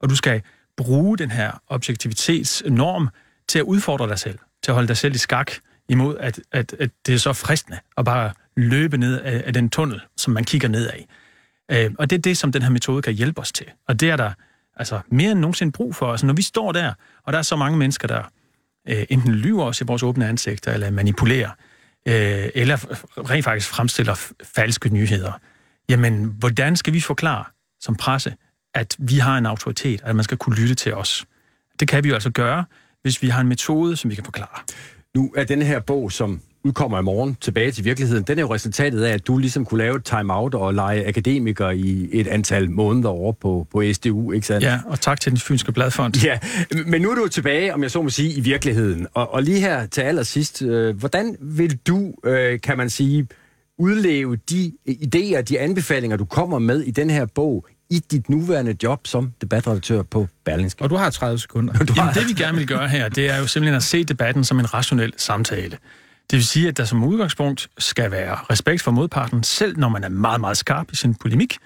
Og du skal bruge den her objektivitetsnorm til at udfordre dig selv. til at holde dig selv i skak imod, at, at, at det er så fristende at bare løbe ned af, af den tunnel, som man kigger ned af. Øh, og det er det, som den her metode kan hjælpe os til. Og det er der altså mere end nogensinde brug for. Altså, når vi står der, og der er så mange mennesker, der øh, enten lyver os i vores åbne ansigter, eller manipulerer, øh, eller rent faktisk fremstiller falske nyheder, jamen, hvordan skal vi forklare som presse, at vi har en autoritet, at man skal kunne lytte til os? Det kan vi jo altså gøre, hvis vi har en metode, som vi kan forklare. Nu er denne her bog, som udkommer i morgen tilbage til virkeligheden, den er jo resultatet af, at du ligesom kunne lave et time-out og lege akademiker i et antal måneder over på, på SDU, ikke sandt? Ja, og tak til den fynske bladfond. Ja, men nu er du tilbage, om jeg så må sige, i virkeligheden. Og, og lige her til allersidst, øh, hvordan vil du, øh, kan man sige, udleve de idéer, de anbefalinger, du kommer med i den her bog, i dit nuværende job som debatredaktør på Berlingske. Og du har 30 sekunder. Du har... Jamen, det vi gerne vil gøre her, det er jo simpelthen at se debatten som en rationel samtale. Det vil sige, at der som udgangspunkt skal være respekt for modparten, selv når man er meget, meget skarp i sin polemik.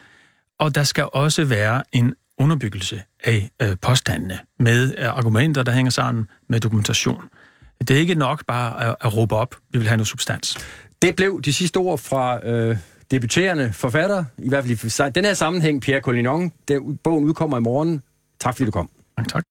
Og der skal også være en underbyggelse af øh, påstandene med øh, argumenter, der hænger sammen med dokumentation. Det er ikke nok bare at, at råbe op. Vi vil have noget substans. Det blev de sidste ord fra øh, debuterende forfatter, i hvert fald i den her sammenhæng, Pierre Collignon. Den, bogen udkommer i morgen. Tak fordi du kom. Tak.